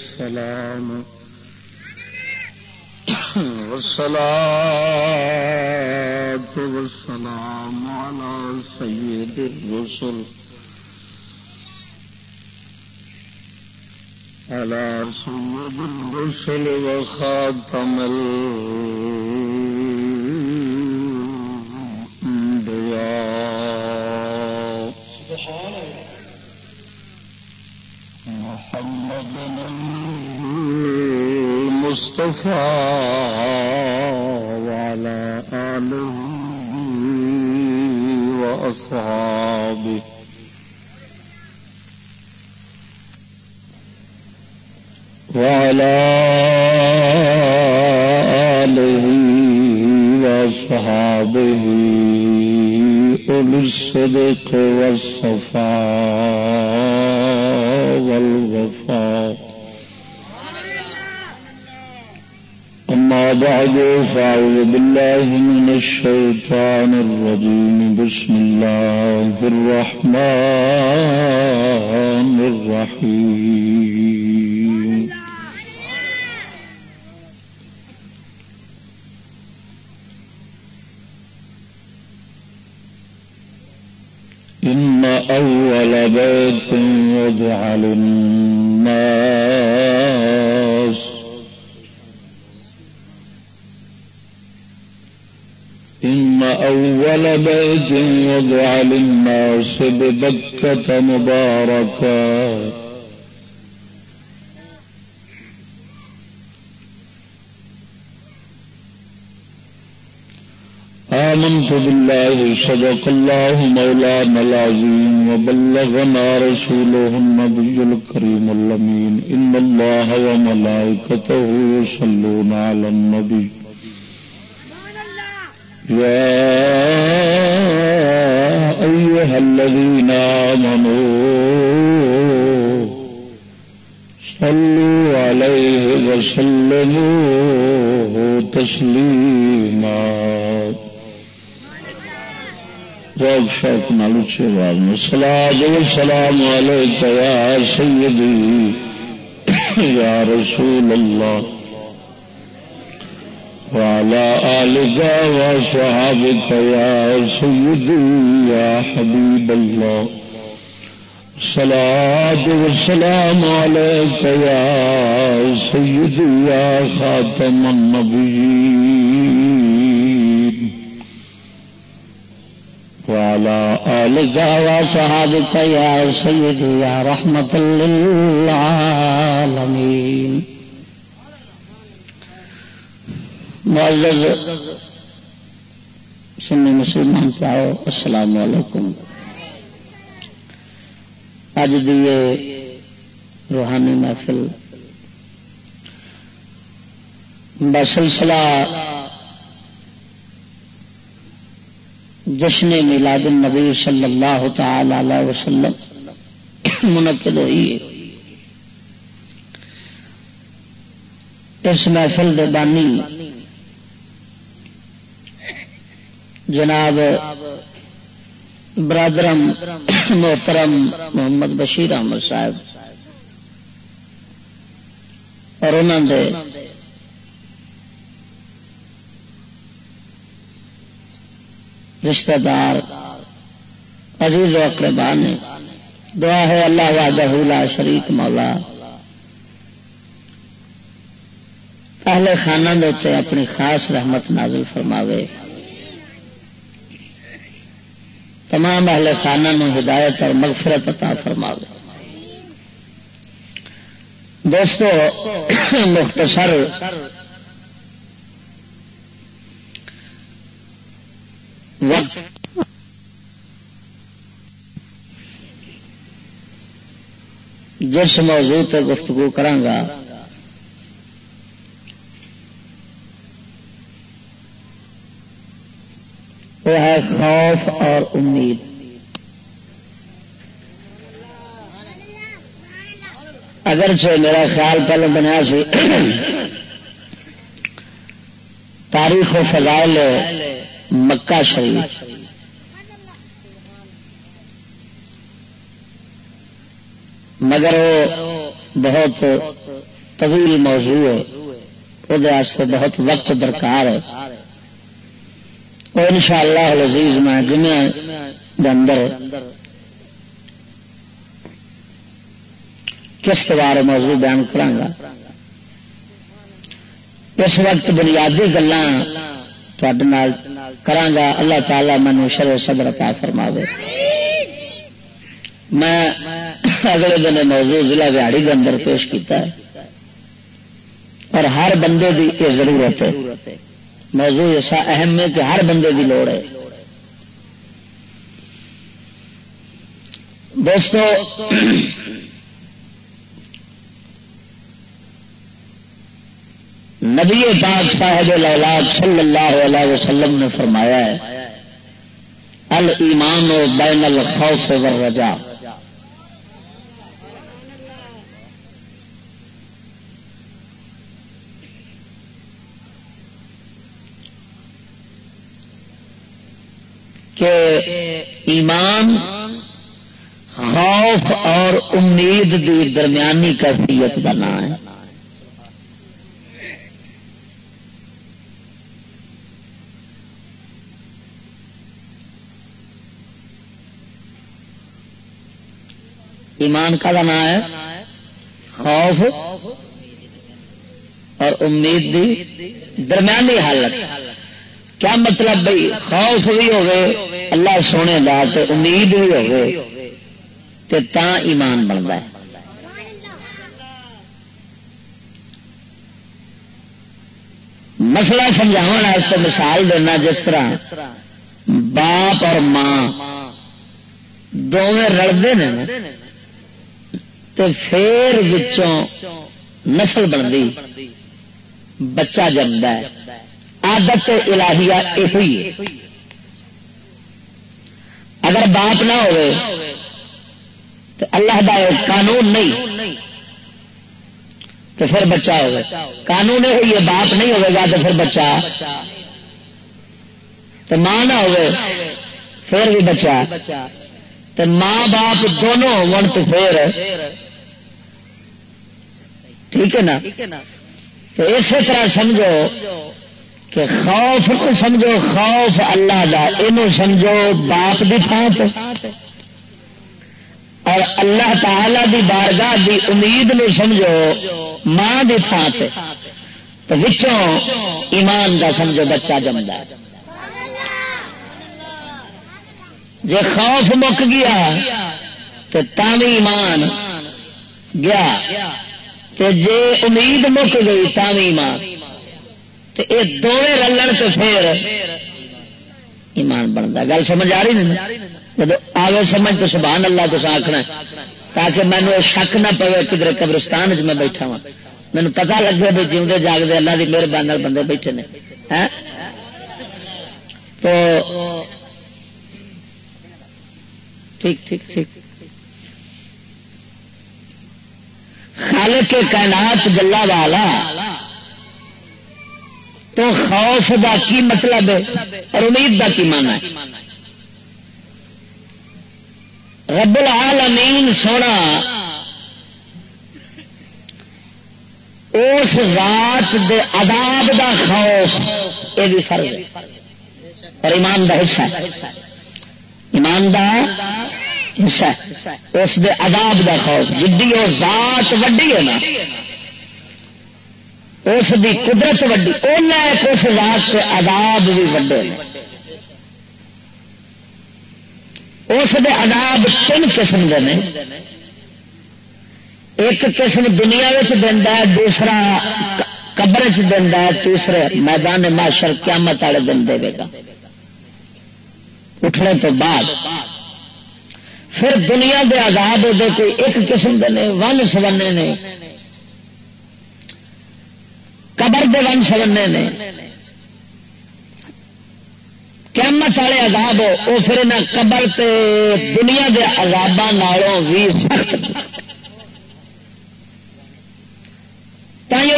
والسلام. والصلاة والسلام على سيد الرسل. على سيد الرسل وخاتم الرسل المصطفى وعلى آله وأصحابه. وعلى فأعوذ بالله من الشيطان الرجيم بسم الله الرحمن ببكة مباركا آمنت بالله، صدق الله مولانا العظيم، وبلغنا رسوله النبي الكريم اللمين إن الله وملائكته يصلون على النبي. وسلموا تسليما ذوق شوق نال اچھی آواز میں سلام جی، سلام علیک یا سیدی، یا رسول اللہ۔ وعلى آلك وصحابك يا سيدي يا حبيب الله صلاة والسلام عليك يا سيدي يا خاتم النبيين. وعلى آلك وصحابك يا سيدي يا رحمة للعالمين. معزز، سنی مسلمان پاؤ السلام علیکم. اج دیے روحانی محفل۔ بسلسلہ جشن میلاد النبی صلی اللہ تعالی علیہ وسلم منعقد ہوئی ہے۔ اس محفل دے بانی جناب برادرم، محترم محمد بشیر احمد صاحب اور انہوں دے رشتہ دار عزیز و اقربا نے دعا ہے اللہ وحدہ لا شریک مولا۔ پہلے خانہ دے اپنی خاص رحمت نازل فرماوے۔ تمام اہل خانہ نو ہدایت اور مغفرت عطا فرما دے دوستو، مختصر وقت۔ جس موضوع تے گفتگو کرانگا وہ ہے خوف اور امید۔ اگرچہ میرا خیال پہلے بنیا سی، تاریخ و فضائل مکہ شریف۔ مگر وہ بہت طویل موضوع ہے، وہ بہت وقت درکار ہے۔ وہ ان شاء اللہ لذیذ میں جمعہ اندر کس بار موضوع بیان کرا اس وقت بنیادی گلان کرانگا اللہ تعالی مینو شر صدر عطا فرما دے میں اگلے دن موضوع ضلع بہاڑی کے اندر پیش کیتا ہے اور ہر بندے کی یہ ضرورت ہے۔ موضوع ایسا اہم ہے کہ ہر بندے کی لوڑ ہے۔ دوستو، نبی پاک صاحب لولاد صلی اللہ علیہ وسلم نے فرمایا ہے المان و بین الخوف والرجا کہ ایمان خوف اور امید دی درمیانی کیفیت کا نام ہے۔ ایمان کا نام ہے۔ خوف اور امید دی درمیانی حالت۔ کیا مطلب بھائی؟ خوف بھی ہوگی اللہ سونے دا تے امید بھی ہوگی تے تا ایمان بنتا ہے۔ مسئلہ سمجھا مثال دینا، جس طرح باپ اور ماں دونوں رلتے ہیں تو پھر نسل بنتی، بچہ جمتا ہے۔ آدت الہیہ یہ ہوئی اگر باپ نہ ہوئے، تو اللہ کا قانون نہیں۔ تو پھر بچہ ہوگا قانون یہ ہوئی ہے، باپ نہیں ہوگا تو پھر بچہ۔ تو ماں نہ ہوئے، پھر بھی بچہ۔ تو ماں باپ دونوں ہو تو پھر۔ ٹھیک ہے نا؟ تو اسی طرح سمجھو کہ خوف کو سمجھو، خوف اللہ کا یہ سمجھو باپ کی تھان پہ اور اللہ تعالی دی بارگاہ دی امید نو سمجھو ماں کی تھان پہ تو وچوں ایمان کا سمجھو بچہ جمدا ہے جی خوف مک گیا تو تم ایمان گیا۔ جے امید مک گئی تم ایمان۔ یہ دونوں رلن تو پھر ایمان بنتا گل سمجھ آ رہی نہیں؟ جب آگے سمجھ تو سبحان اللہ تو آخنا تاکہ مینو شک نہ پوے کدھر قبرستان میں بیٹھا ہاں۔ وا مینو پتا لگے بھی جیوے جاگتے اللہ کی مہربانی بندے بیٹھے نے۔ ہاں؟ تو ٹھیک ٹھیک ٹھیک۔ خالق کائنات جلا والا تو خوف دا کی مطلب ہے اور امید دا کی مانا ہے؟ رب العالمین سونا، اس ذات دے عذاب دا خوف، یہ بھی فرض ہے۔ اور ایمان دا حصہ ہے۔ ایمان دا حصہ اس دے عذاب دا خوف۔ جدی وہ ذات وڈی ہے نا اس دی قدرت وڈی ایک اس ذات کے عذاب بھی وڈے اس دے عذاب تین قسم کے ہیں ایک قسم دنیا دینا دوسرا قبر چ تیسرے میدان معاشر قیامت والے دن دے گا اٹھنے تو بعد پھر دنیا دے عذاب دے کوئی ایک قسم کے ون سبنے نے قبر دے ون سبنے نے۔ قیامت والے عذاب وہ پھر نہ قبر تے دنیا دے عذاباں نالوں بھی سخت۔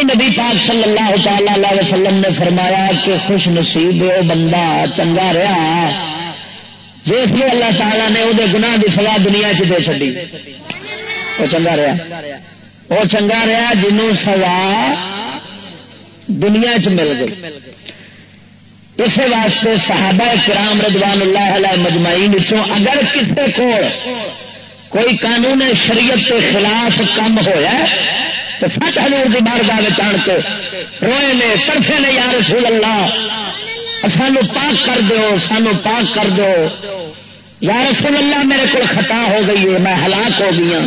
نبی پاک صلی اللہ تعالی علیہ وسلم نے فرمایا کہ خوش نصیب وہ بندہ چنگا رہا۔ جس کو اللہ تعالیٰ نے وہ گناہ کی سزا دنیا چ دے چی وہ چنگا رہا۔ وہ چنگا رہا جنوں سزا دنیا چ مل گئی۔ اسی واسطے صحابہ کرام رضوان اللہ علیہ مجمعین اگر کسی کو کوئی قانون شریعت کے خلاف کم ہوا تو فٹ ہزور کی بارگاہ آن کے روئے نے ترفے نے، یا رسول اللہ، سانو پاک کر دو سانو پاک کر دو یا رسول اللہ، میرے کو خطا ہو گئی ہے، میں ہلاک ہو گئی ہوں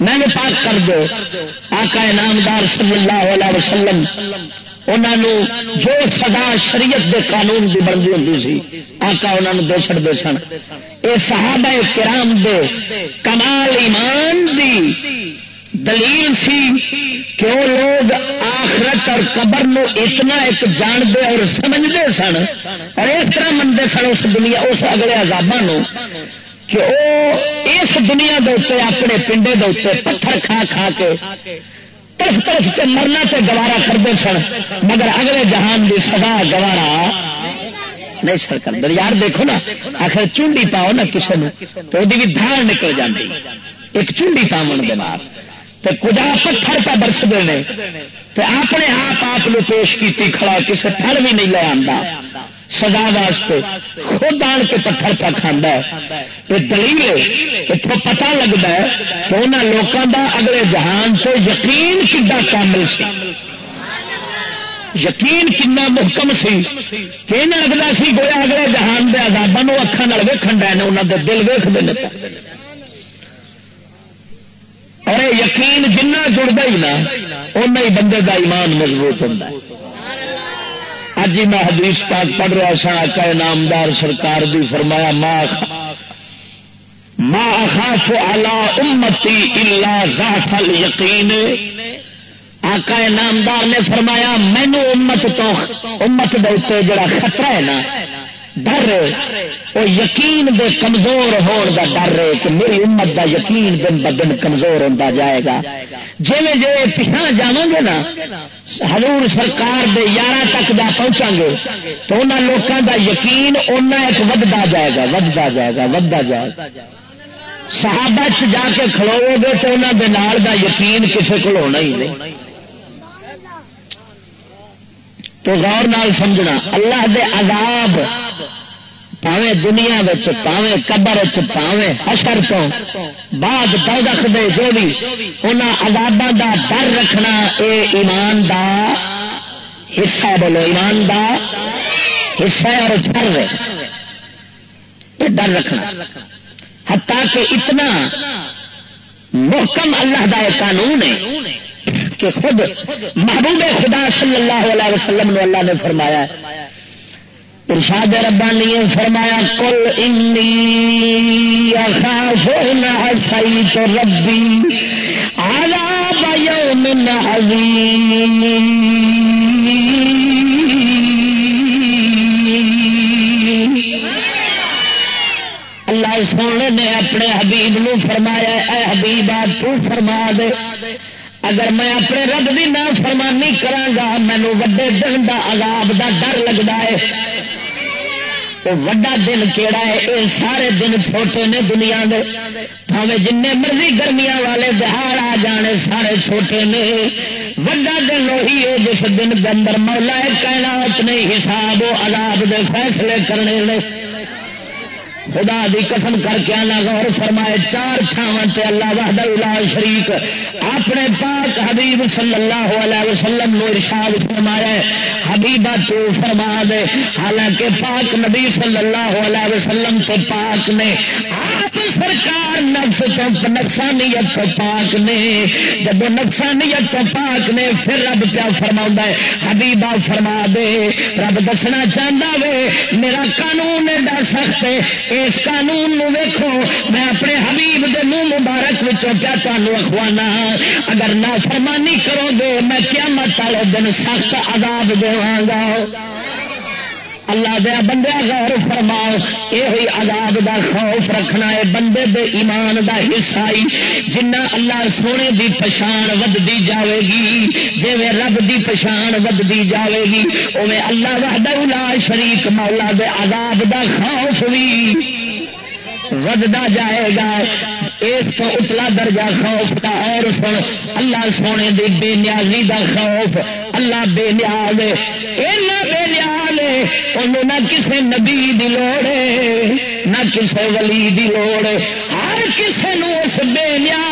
میں نے پاک کر دو آقا انعامدار صلی اللہ علیہ وسلم انہوں جو سزا شریعت دے قانون کی بنتی ہوں سی، آقا انہوں دے چڑتے سن۔ یہ صحابہ کرام دے کمال ایمان دی دلیل سی کہ وہ لوگ آخرت اور قبر نو اتنا ایک جانتے اور سمجھتے سن، اور اس طرح منتے سن اس دنیا، اس اگلے عذابوں کہ وہ اس دنیا دے اپنے پنڈے دے پتھر کھا کھا کے طرف طرف کے مرنا تے گوارا کرتے سن، مگر اگلے جہان کی سزا گوارا نہیں سر کر یار دیکھو نا، آخر چونڈی پاؤ نا کسی نے تو وہ بھی دھار نکل جاتی ایک چونڈی پاؤن بمار تو کجا پتھر پہ برستے ہیں اپنے آپ آپ پیش کی کھڑا کسی پھل بھی نہیں لے آتا سزا واسطے خود آن کے پتھر پہ کھانا یہ دلیل اتوں پتا لگتا ہے کہ انہوں لوگوں کا اگلے جہان سے یقین کدا کامل سی۔ یقین کنا محکم سی کہ لگتا سی گویا اگلے جہان کے آزادوں اکھان ویکن ڈے انہوں کے دل ویختے ہیں اور یقین جنہ جڑتا ہی نا اُن ہی بندے کا ایمان مضبوط ہوتا ہے۔ اج ہی میں حدیث پاک پڑھ رہا سا کا نامدار سرکار بھی فرمایا ماں ماں خاف آلہ امتی اللہ ذات یقین آقا نامدار نے فرمایا، مینو امت تو، امت دے جڑا خطرہ ہے نا ڈر وہ یقین دے کمزور ہون دا ڈر ہے کہ میری امت دا یقین دن ب دن کمزور ہوتا جائے گا۔ جی جی پچھا جا گے نا، حضور سرکار دے یارہ تک جا پہنچا گے تو انہوں لوگوں دا یقین اُنہ ایک ودتا جائے گا ودتا جائے گا ودتا جائے گا۔ صحابہ چ جا کے کھلو گے تو انہوں دے نال دا یقین کسی کو ہونا ہی نہیں۔ تو غور نال سمجھنا، اللہ دے عذاب پاوے دنیا پاوے قبر پاوے حشر تو بعد پودخ دے جو بھی انہوں عذابوں دا ڈر رکھنا، اے ایمان دا حصہ بولو، ایمان دا حصہ اور فرض یہ ڈر رکھنا۔ حتیٰ کہ اتنا محکم اللہ دا ایک قانون ہے کہ خود محبوب خدا صلی اللہ علیہ وسلم نے اللہ نے فرمایا ارشاد ربانی فرمایا کل انی اخاف سی تو ربی عذاب یوم عظیم۔ اللہ سونے نے اپنے حبیب نو فرمایا، اے حبیبا تو فرما دے۔ اگر میں اپنے رب کی نہ فرمانی کرا مینو وڈے دن کا عذاب دا ڈر لگتا ہے۔ وڈا دن کیڑا ہے؟ یہ سارے دن چھوٹے نے دنیا دے۔ پاوے جن مرضی گرمیاں والے بہار آ جانے سارے چھوٹے نے۔ وڈا دن وہی ہے جس دن گندر مولا کہنا نے حساب و عذاب دے فیصلے کرنے نے۔ خدا دی قسم کر کے آنا غور فرمائے، چار تھاواں تے اللہ وحدہ الا شریک۔ اپنے پاک حبیب صلی اللہ علیہ وسلم نو ارشاد فرمایا حبیبہ تو فرما دے۔ حالانکہ پاک نبی صلی اللہ علیہ وسلم تو پاک نے آپ نقصانیت تو پاک نے۔ جب نقصانیت تو پاک نے، پھر رب کیا فرما ہے؟ حبیبہ فرما دے۔ رب دسنا چاہتا وے، میرا قانون ایڈا سخت ہے۔ اس قانون نو ویکھو۔ میں اپنے حبیب دے منہ مبارک وچوں کیا تمہوں اخوانا؟ اگر نہ فرمانی کرو گے، میں کیا مت والے دن سخت عذاب دوا ہاں گا۔ اللہ دیا بندے غور فرماؤ یہ عذاب دا خوف رکھنا ہے بندے دے ایمان دا حصہ ہی، جنہ اللہ سونے دی پچھان ودتی جاوے گی جی رب دی پچھان ودتی جاوے گی اوے اللہ وحدہ لا شریک مولا دے عذاب دا خوف بھی ودتا جائے گا۔ اس تو اتلا درجہ خوف کا اور سن، اللہ سونے دی بے نیازی دا خوف، اللہ بے نیاز بے نیاز انہوں نہ کسے نبی دی لوڑ نہ کسے ولی دی لوڑ ہر کسے نو اس بے نیاز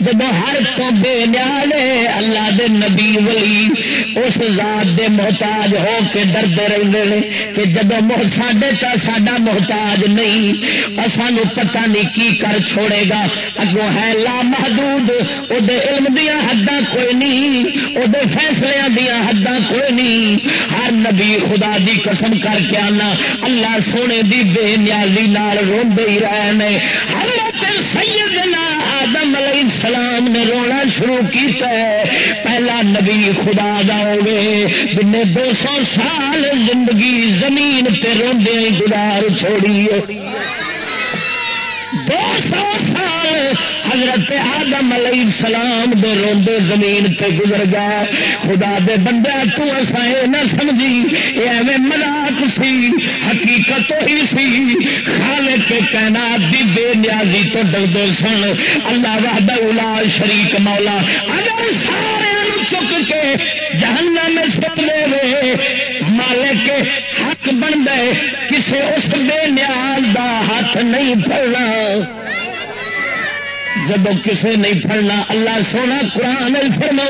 جب ہر تو بے نیالے اللہ دے نبی ولی اس ذات دے محتاج ہو کے ڈرتے رہتے ہیں کہ جب سڈے تو سڈا محتاج نہیں سانو پتہ نہیں کی کر چھوڑے گا۔ اگوں ہے لا محدود وہ علم دیا حداں کوئی نہیں وہ فیصلے دیا حداں کوئی نہیں۔ ہر نبی خدا دی قسم کر کے آنا، اللہ سونے دی بے نیازی نال روندے ہی رہے حضرت علیہ السلام نے رونا شروع کیتا ہے۔ پہلا نبی خدا دا ہوگے جن دو سو سال زندگی زمین پہ روندے گزار چھوڑی دو سو سال حضرت آدم علیہ السلام دے روندے زمین تے گزر گیا۔ خدا دے بندے، تو ایسا یہ نہ سمجھی، یہ ایویں ملاق سی، حقیقت ہی سی۔ خالق کے کائنات دی بے نیازی تو ڈرتے سن۔ اللہ وحدہ الا شریک مولا۔ اگر سارے چک کے جہنم میں سپ لے مالک حق بن گئے کسے اس بے نیاز دا ہاتھ نہیں پڑنا جب کسے نہیں پڑنا اللہ سونا قرآن فرما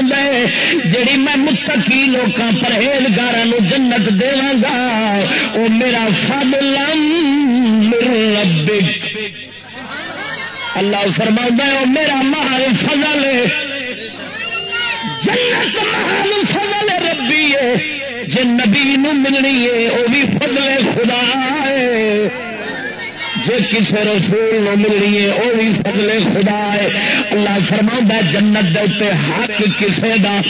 جیڑی میں متقی لوکاں پرہیزگار جنت دوا گا وہ میرا فضل ربک۔ اللہ فرما وہ میرا محل فضل جنت محل فضل ربی ہے۔ جی نبی ملنی ہے وہ بھی فضل خدا ہے۔ جی کسی رسول نو ملنی ہے وہ بھی فضل خدا ہے۔ اللہ فرما جنت دے حق کسے دا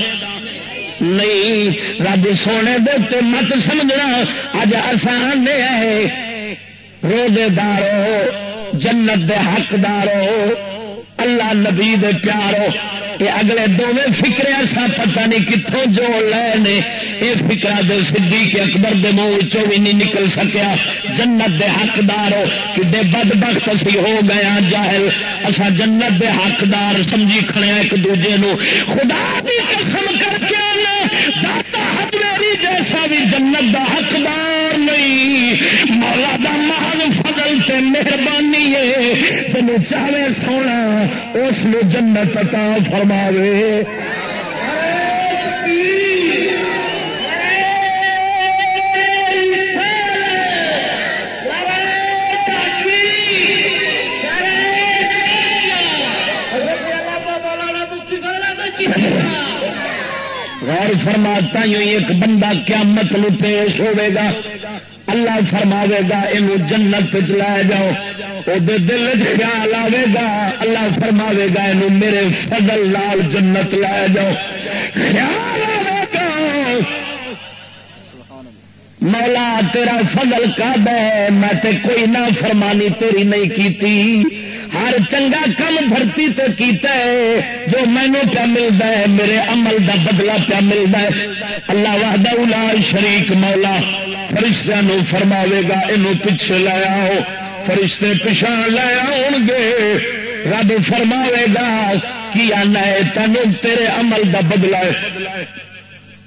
نہیں۔ رب سونے دے مت سمجھنا، اج آسان ہے روزے دارو، جنت دے حقدارو، اللہ نبی دے پیارو۔ یہ اگلے دونوں فکرے ایسا پتہ نہیں کتوں جو لے یہ فکرا دے سی کے اکبر دے منہ چو بھی نہیں نکل سکیا۔ جنت دے حقدار ہو کہ بد بخت اسی ہو گیا ہاں جاہل۔ اصا جنت دے حقدار سمجھی کھڑے ہاں ایک دوجے نو۔ خدا بھی قسم کر کے داتا حد جیسا بھی جنت دا حقدار نہیں مولا دا محل فضل تے مہربانی ہے۔ تینوں چاہے سونا، اس جنت عطا فرماوے۔ غور فرماتا ہی ایک بندہ کیا مت پیش ہوے گا۔ اللہ فرماوے گا یہ جنت لے جاؤ وہ دل خیال آئے گا، اللہ فرماوے گا یہ میرے فضل لال جنت لے جاؤ. خیال آئے گا۔ مولا تیرا فضل کا ہے، میں تے کوئی نہ فرمانی تیری نہیں کیتی۔ ہر چنگا کم دھرتی تے کیتا ہے، جو مینو پیا ملتا ہے، میرے عمل دا بدلا پیا ملتا ہے۔ اللہ وحدہ الا شریک، مولا فرشتہ نو فرماوے گا یہ پیچھے لایا ہو فرشتے پچھا لے آن گے۔ رب فرماوے گا، کی آنا ہے تینوں تیرے عمل دا بدلا ہے۔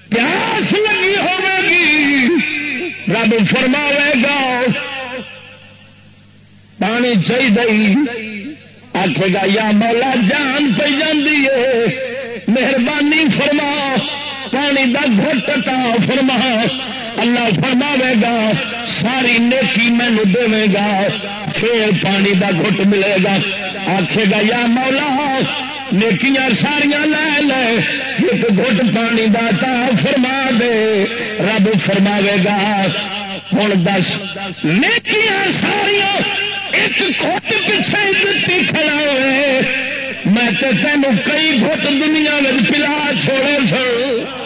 پیاس لگی ہوگی رب فرماوے گا، پانی چاہیے آخے گا، یا مولا، جان پہ جاندی ہے۔ مہربانی فرما، پانی دا گھٹ فرما۔ اللہ فرماوے گا، ساری نیکی مینو دے گا، پھر پانی دا گھٹ ملے گا۔ آخے گا، یا مولا، نیکیاں ساریاں لے لے، ایک گھٹ پانی دا تا فرما دے۔ رب فرماوے گا ہوں دس، نیکیاں ساریاں ایک گھٹ پیچھے دتی کھڑا ہوئے۔ میں تینوں کئی گھٹ دنیا میں پلا چھوڑے سن۔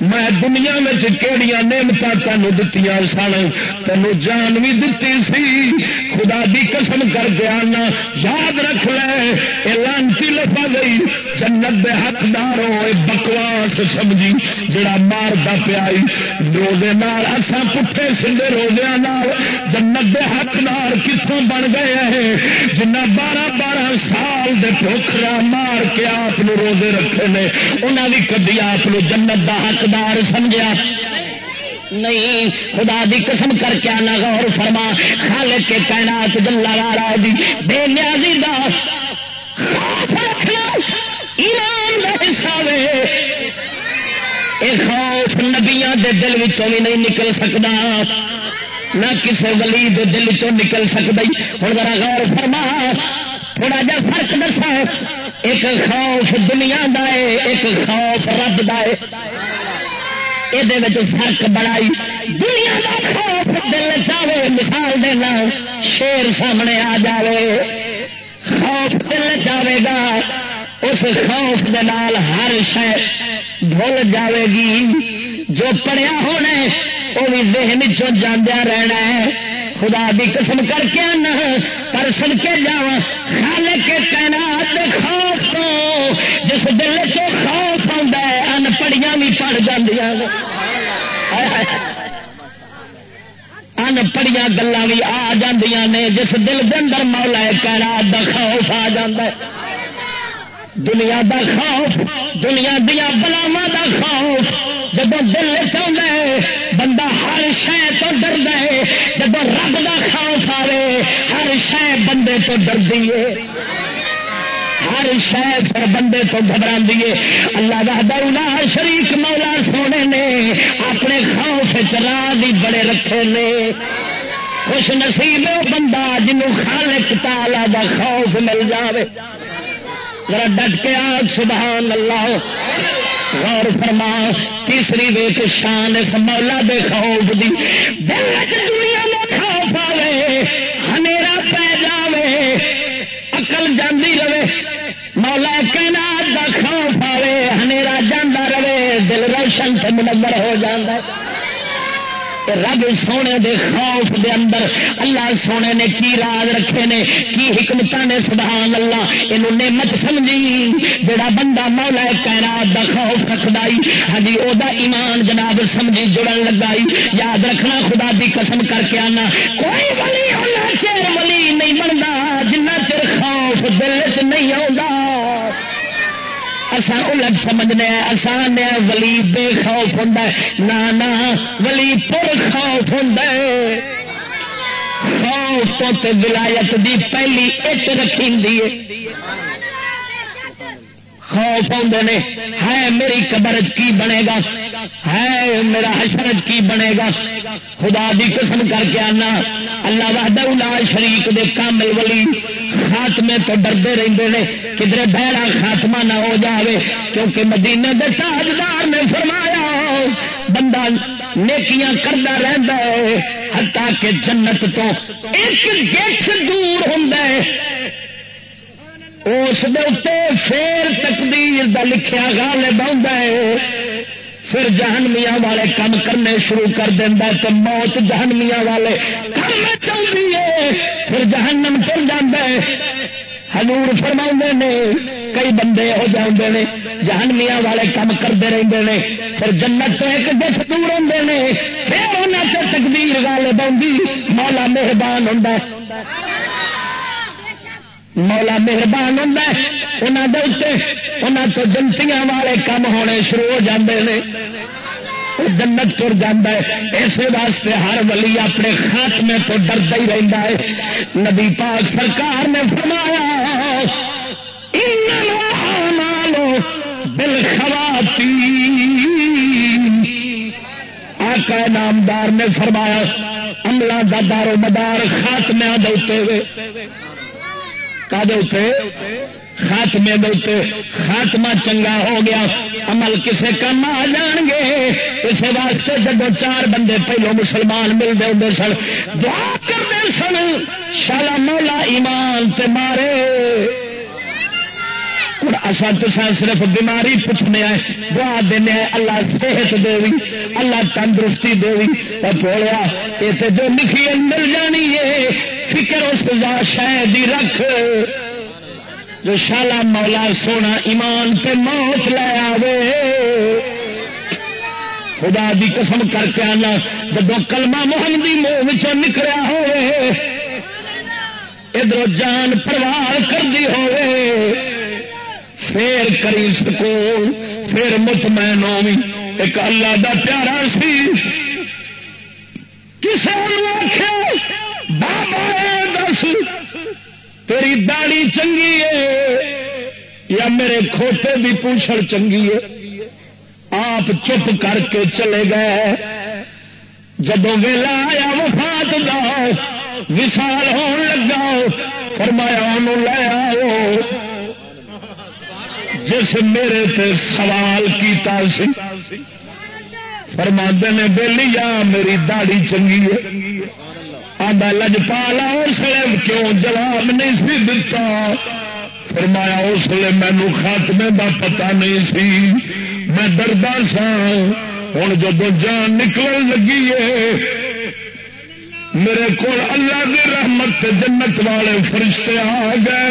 میں دنیا میں کہڑی نعمت تینوں دتیاں سن تینوں جان بھی دتی سی۔ خدا دی قسم کر کے آنا، یاد رکھ لے لانتی لفا گئی جنت دے حقدار ہوئے بکواس سمجھی، جڑا مارتا پیائی روزے نال اسا پٹھے سندے روزے نال جنت دے حقدار کتوں بن گئے ہیں؟ جنہ بارہ بارہ سال دے پوکھرا مار کے آپ روزے رکھے نے انہوں نے کدی آپ جنت دا حقدار سمجھا نہیں، خدا دی قسم کر کے آنا، غور فرما۔ خالق کے کائنات جلا والا دی بے نیازی دا خوف رکھنا ایمان دا حصہ وے۔ اے خوف نبیاں دے دل وچوں بھی نہیں نکل سکتا نہ کسی ولی دے دل چوں نکل سکتا ہوں ذرا غور فرما۔ تھوڑا جا فرق دسا۔ ایک خوف دنیا دا ہے، ایک خوف رب دا ہے۔ یہ فرق بڑائی دنیا کا خوف دل چاہے مثال دینا شیر سامنے آ جائے خوف دل چاہے گا اس خوف دے نال ہر شہ بھول جاوے گی جو پڑیا ہونا وہ بھی ذہن چاندیا رہنا ہے خدا بھی قسم کر کے آنا پر سن کے جا خال کے کائنات خوف تو جس دل چ خوف آتا پڑیاں بھی پڑ جاندیاں ان پڑیاں گلا بھی آ جاندیاں نے، جس دل اندر مولا کائنات دا خوف آ جا دنیا دا خوف، دنیا دیا بلاوا دا خوف. جب دل چاہتا ہے، بندہ ہر شہ تو ڈر ہے. جب رب دا خوف آئے ہر شہ بندے تو ڈر ہے. ہر شہ پھر بندے تو گھبرا دیے اللہ کا دولا شریک مولا سونے نے اپنے خوف چلا بھی بڑے رکھے نے۔ خوش نصیب بندہ جنوں خالق تالا دا خوف مل جاوے۔ ذرا ڈٹ کے آگ، سبحان اللہ۔ غور فرما، تیسری ویک شان اس مولا دے خوف دی۔ دنیا میں خوف آئے ہنیرا پی جاوے۔ اقل جاندی رہے مولا کہنا دا خوف آئے ہنیرا جانا رہے دل روشن سے منور ہو جاتا رب سونے دے خوف دے اندر اللہ سونے نے کی راز رکھے نے، کی حکمت نے، سبحان اللہ یہ نعمت سمجھی۔ جڑا بندہ مولا کائنات دا خوف رکھدائی ہاں جی وہ ایمان جناب سمجھی جڑن لگائی یاد رکھنا خدا دی قسم کر کے آنا۔ کوئی ولی ہونا چیر ولی نہیں بنتا جنہ چر خوف دل چ نہیں آ اسان الٹ سمجھنے آسان ولی بے خوف ہوں نہ ولی پر خوف ہوں خوف تو تے ولایت دی پہلی اٹ رکھی خوف آدھے نے ہے میری قبر کی بنے گا؟ ہے میرا حشرج کی بنے گا؟ خدا دی قسم کر کے آنا۔ اللہ وحدہ شریک دے کامل ولی خاتمے تو ڈردے رہتے ہیں کدھر بہرا خاتمہ نہ ہو جاوے، کیونکہ مدینے دے تاجدار نے فرمایا، بندہ نیکیاں کرتا رہتا ہے ہتا کہ جنت تو ایک گیٹ دور ہوں اس پھر تقدیر دا لکھیا غالب ہے۔ پھر جہنمیاں والے کام کرنے شروع کر دینا تو موت جہنمیاں والے کرنا چاہتی ہے۔ پھر جہنم تر جانا ہے۔ ہلور فرما نے، کئی بندے ہو جاتے ہیں جہنمیاں والے کام کرتے رہتے ہیں پھر جنت تو ایک دف دور ہوتے ہیں پھر انہوں سے تقدیر گال بہی مولا مہربان ہوں مولا مہربان ہوں انہوں تو جنتیاں والے کام ہونے شروع ہو جاتے ہیں جنت تر جانا ہے۔ اس واسطے ہر ولی اپنے خاتمے تو ڈردا ہی رہتا ہے۔ نبی پاک سرکار نے فرمایا بل خواتی آقا نامدار نے فرمایا، عملہ کا دارو مدار خاتمے دے کا خاتمے دے خاتمہ چنگا ہو گیا، عمل کسے کم آ جان گے۔ اس واسطے جب چار بندے پہلو مسلمان ملتے ہوں سن، دعا کرتے سن، شالا مولا ایمان تے مارے۔ اصا تو صرف بیماری پوچھنے دعا دینے آئے، اللہ صحت دے اللہ تندرستی دے اور بولیا، یہ تو جو لکھی مل جانی ہے، فکر اس شہ رکھ۔ جو شالا مولا سونا ایمان تے موت لے آوے۔ خدا دی قسم کر کے آنا جب کلمہ محمدی منہ نکلیا ہوئے، ادھر جان پروار کر دی ہوئے۔ پھر کری سکون پھر مطمئن ہوئی، ایک اللہ دا پیارا سی۔ کسی آخیا بابا دس۔ تیری داڑی چنگی ہے یا میرے کھوتے بھی پوچھڑ چنگی ہے؟ آپ چپ کر کے چلے گئے۔ جدو ویلا آیا وفات دا وسال ہون لگا۔ فرمایا انہوں لے آؤ۔ جس میرے تے سوال کیتا سی فرما نے بہلی جا میری داڑی چنگی ہے۔ آدھا لجپالا اس لیے کیوں جواب نہیں سی دتا؟ فرمایا، اس لیے مینو خاتمے کا پتا نہیں سی۔ میں ڈردا سا۔ ہوں جب جان نکل لگی ہے، میرے کو اللہ کی رحمت جنت والے فرشتے آ گئے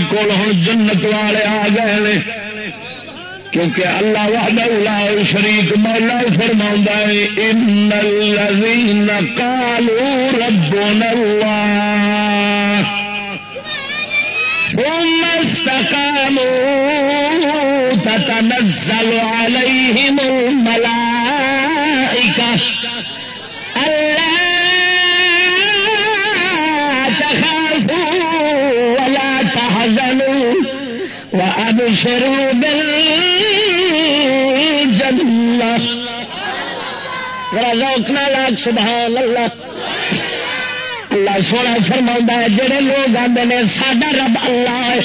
میرے کو جنت والے آ گئے کیونکہ اللہ وحدہ اللہ شریک مولا فرما ان الذین قالوا ربنا اللہ ثم استقاموا تتنزل عليهم الملائكة شروع بڑا روکنا لاگ سبحان اللہ اللہ سونا فرما ہے، جڑے لوگ آتے ہیں سڈا رب اللہ ہے۔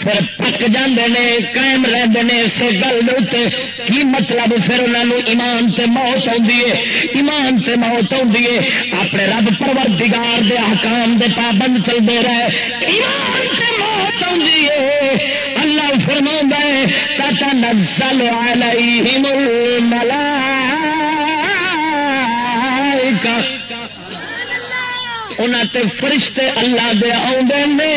پھر پک جاندے نے، قائم رہتے ہیں اسے گل کی مطلب پھر انہوں ایمان تے موت آتی ہے؟ ایمان تے موت آتی ہے۔ اپنے رب پروردگار دے حکام دے پابند چلتے رہے۔ ایمان! فرما ہے تتا نزل علیہم الملائکہ انہاں تے فرشتے اللہ دے آدھے نے،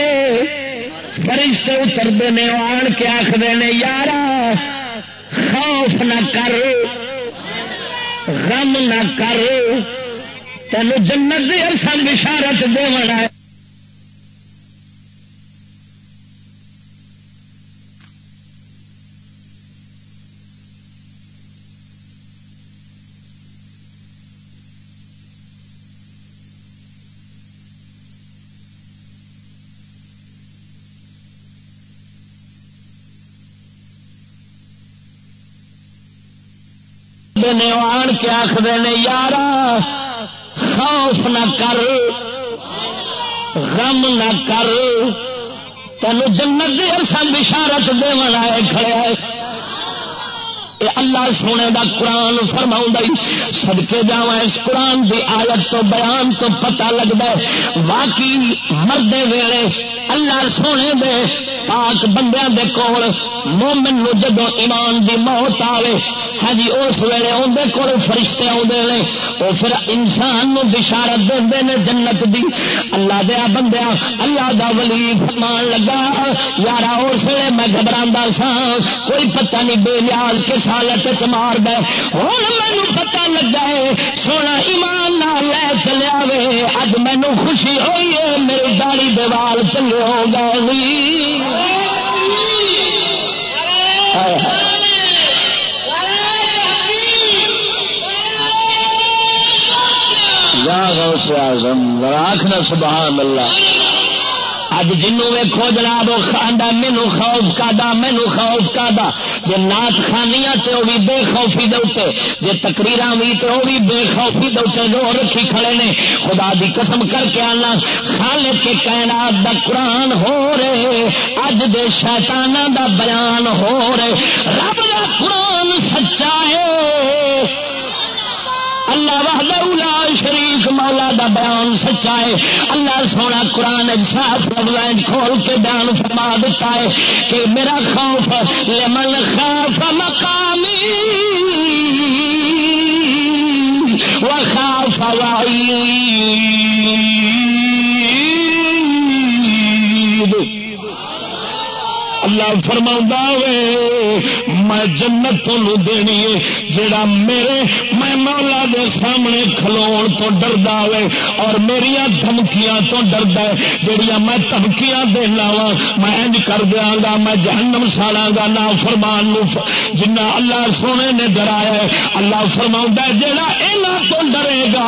فرشتے اترتے نے آن کے آخر نے، یارا، خوف نہ کر، غم نہ کر تینوں جنت دے ارسن بشارت دے ہے نے آن کے آخر نے یار خوف نہ کر، غم نہ کر تینوں جنت دے ارسن بشارت دے آئے کھڑے آئے۔ اللہ سونے دا قرآن فرما سدکے جا اس قرآن دی آیت تو بیان تو پتا لگتا ہے، واقعی مردے ویلے اللہ سونے دے پاک بندیاں دے کول مومن نو جدو ایمان دی موت آئے ہاں جی اس ویلے اندر کول فرشتے آدھے نے، وہ پھر انسان نو بشارت دے نے جنت دی۔ اللہ دیا بندیا، اللہ دا ولی فرمان لگا۔ یار اس ویلے میں گھبرا سا، کوئی پتہ نہیں بے نیاز کس حالت چمار دے۔ ہوں مینو پتا لگا ہے، سونا ایمان نہ لے چلیا وے۔ اج مینو خوشی ہوئی ہے میری داڑی دیوال چلے ہو گئے غوث اعظم آزم آخنا سبحان اللہ۔ اج جنوں ویکو جناب آدھا مینو خوف کا دا مینو خوف کا دا جی نات خانیاں تے وہ بھی بے خوفی دے جی تقریر بھی تو وہ بھی بے خوفی دے اوتے زور رکھی کھڑے نے، خدا دی قسم کر کے آنا۔ خالے کے کائنات دا قرآن ہو رہے، اج دے شیطانہ دا بیان ہو رہے۔ رب دا قرآن سچا ہے۔ اللہ وحدہ لا شریف مولا دا بیان سچا ہے۔ اللہ سونا قرآن صاف لفظ کھول کے بیان فرما دیتا ہے کہ میرا خوف لمن خوف مقامی وخاف وائی اللہ فرما وے میں جنت دینی ہے جڑا میرے میں مولا دے سامنے کھلو تو ڈردا وے اور میری دھمکیاں تو ڈردا ہے جڑیاں میں دھمکیاں دینا وا میں انج کر دیا گا، میں جہنم ساڑا گا نہ فرمان جنا اللہ سونے نے ڈرایا ہے، اللہ فرما جڑا یہاں تو ڈرے گا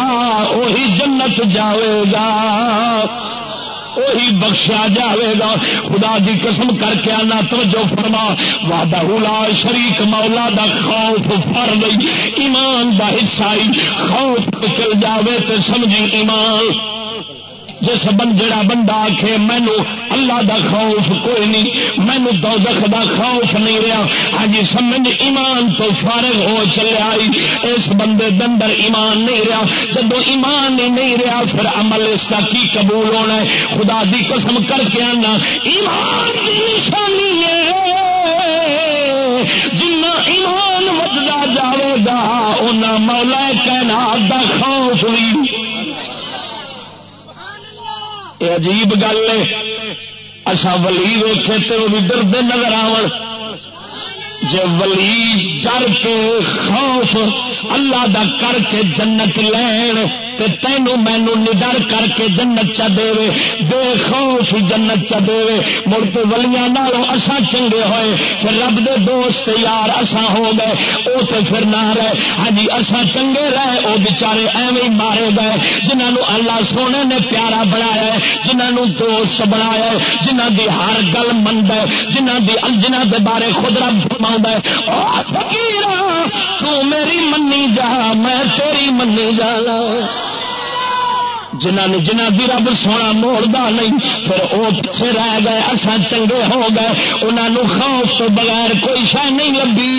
وہی جنت جاوے گا۔ وہی بخشا جاوے گا۔ خدا دی قسم کر کے آنا توجہ فرما۔ وعدہ لا شریک مولا دا خوف فر گئی ایمان دا حصہ خوف نکل جاوے تے سمجھی ایمان۔ جس بند جڑا بندہ آخ مینو اللہ دا خوف کوئی نہیں مینو دوزخ دا خوف نہیں رہا۔ ہاں جی سمجھ، ایمان تو فارغ ہو چلے آئی۔ اس بندے دندر ایمان نہیں رہا۔ جب ایمان ہی نہیں رہا، پھر عمل اس کا کی قبول ہونا ہے؟ خدا دی قسم کر کے آنا۔ ایمان دی نشانی ہے۔ جنا ایمان ودتا جاوے گا انہیں مولا کہنا دا خوف بھی یہ عجیب گل ہے۔ اصا ولی ویخے تو وہ بھی ڈردے نظر آن جی ولی ڈر کے خوف اللہ دا کر کے جنت لین تے تینوں مینو ندر کر کے جنت چا دے بے خوف جنت چا دے مڑ تو ولیاں نالوں اسا چنگے ہوئے، پھر رب دے دوست یار اسا ہو گئے، او تے پھر نہ رہے۔ ہاں جی اسا چنگے رہے، او بیچارے ایویں مارے گئے جنہوں اللہ سونے نے پیارا بنایا ہے جنہوں دوست بنایا ہے جنہ دی ہر گل مند ہے جنہ دی جنہ دے بارے خود رب فرما ہے او فقیر تو میری منی جا میں تیری منی جانا۔ جنہوں جنہ بھی رب سونا موڑتا نہیں، پھر وہ پیچھے رہ گئے اصا چنگے ہو گئے۔ انہوں خوف تو بغیر کوئی شہ نہیں لبھی۔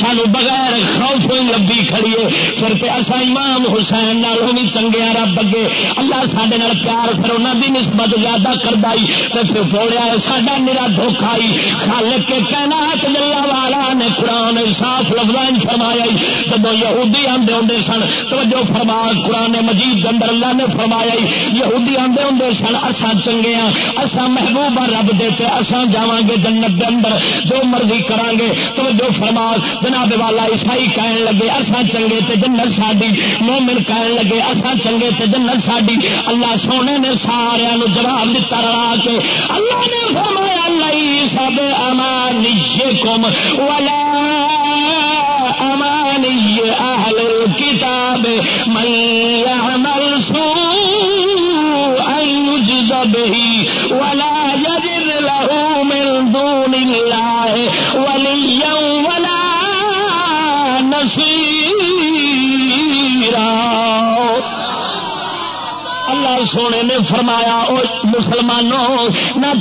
سانو بغیر خوف ہی لبھی کھڑیے پھر تے اصا امام حسین نالوں بھی چنگے ہاں رب اگے۔ اللہ سڈے پیار پھر انہوں کی نسبت زیادہ کردائی تو پھر بولیا ساڈا میرا دھوکھا ہی خال کے کہنا جلا والا نے قرآن صاف لفظ فرمایا جب یہودی آدھے ہوں سن، توجہ فرما، قرآن مجید اندر اللہ نے فرمایا یہودی آدھے ہوں سن اصا چنگے ہاں اصا محبوبہ ہاں، رب دے اصا جا گے جنت دے اندر، جو مرضی کرا گے۔ تو جو فرما جناب والا عیسائی کہن لگے اصا چنگے تے جنت ساڈی، مومن کہن لگے اصا چنگے تے جنت ساڈی۔ اللہ سونے نے سارا جواب دتا رلا کے، اللہ نے فرمایا اللہ سب امان کم والا اہل الكتاب من يعمل سوء به ولا يجد له من دون الله وليا سونے نے فرمایا او مسلمانوں، نہ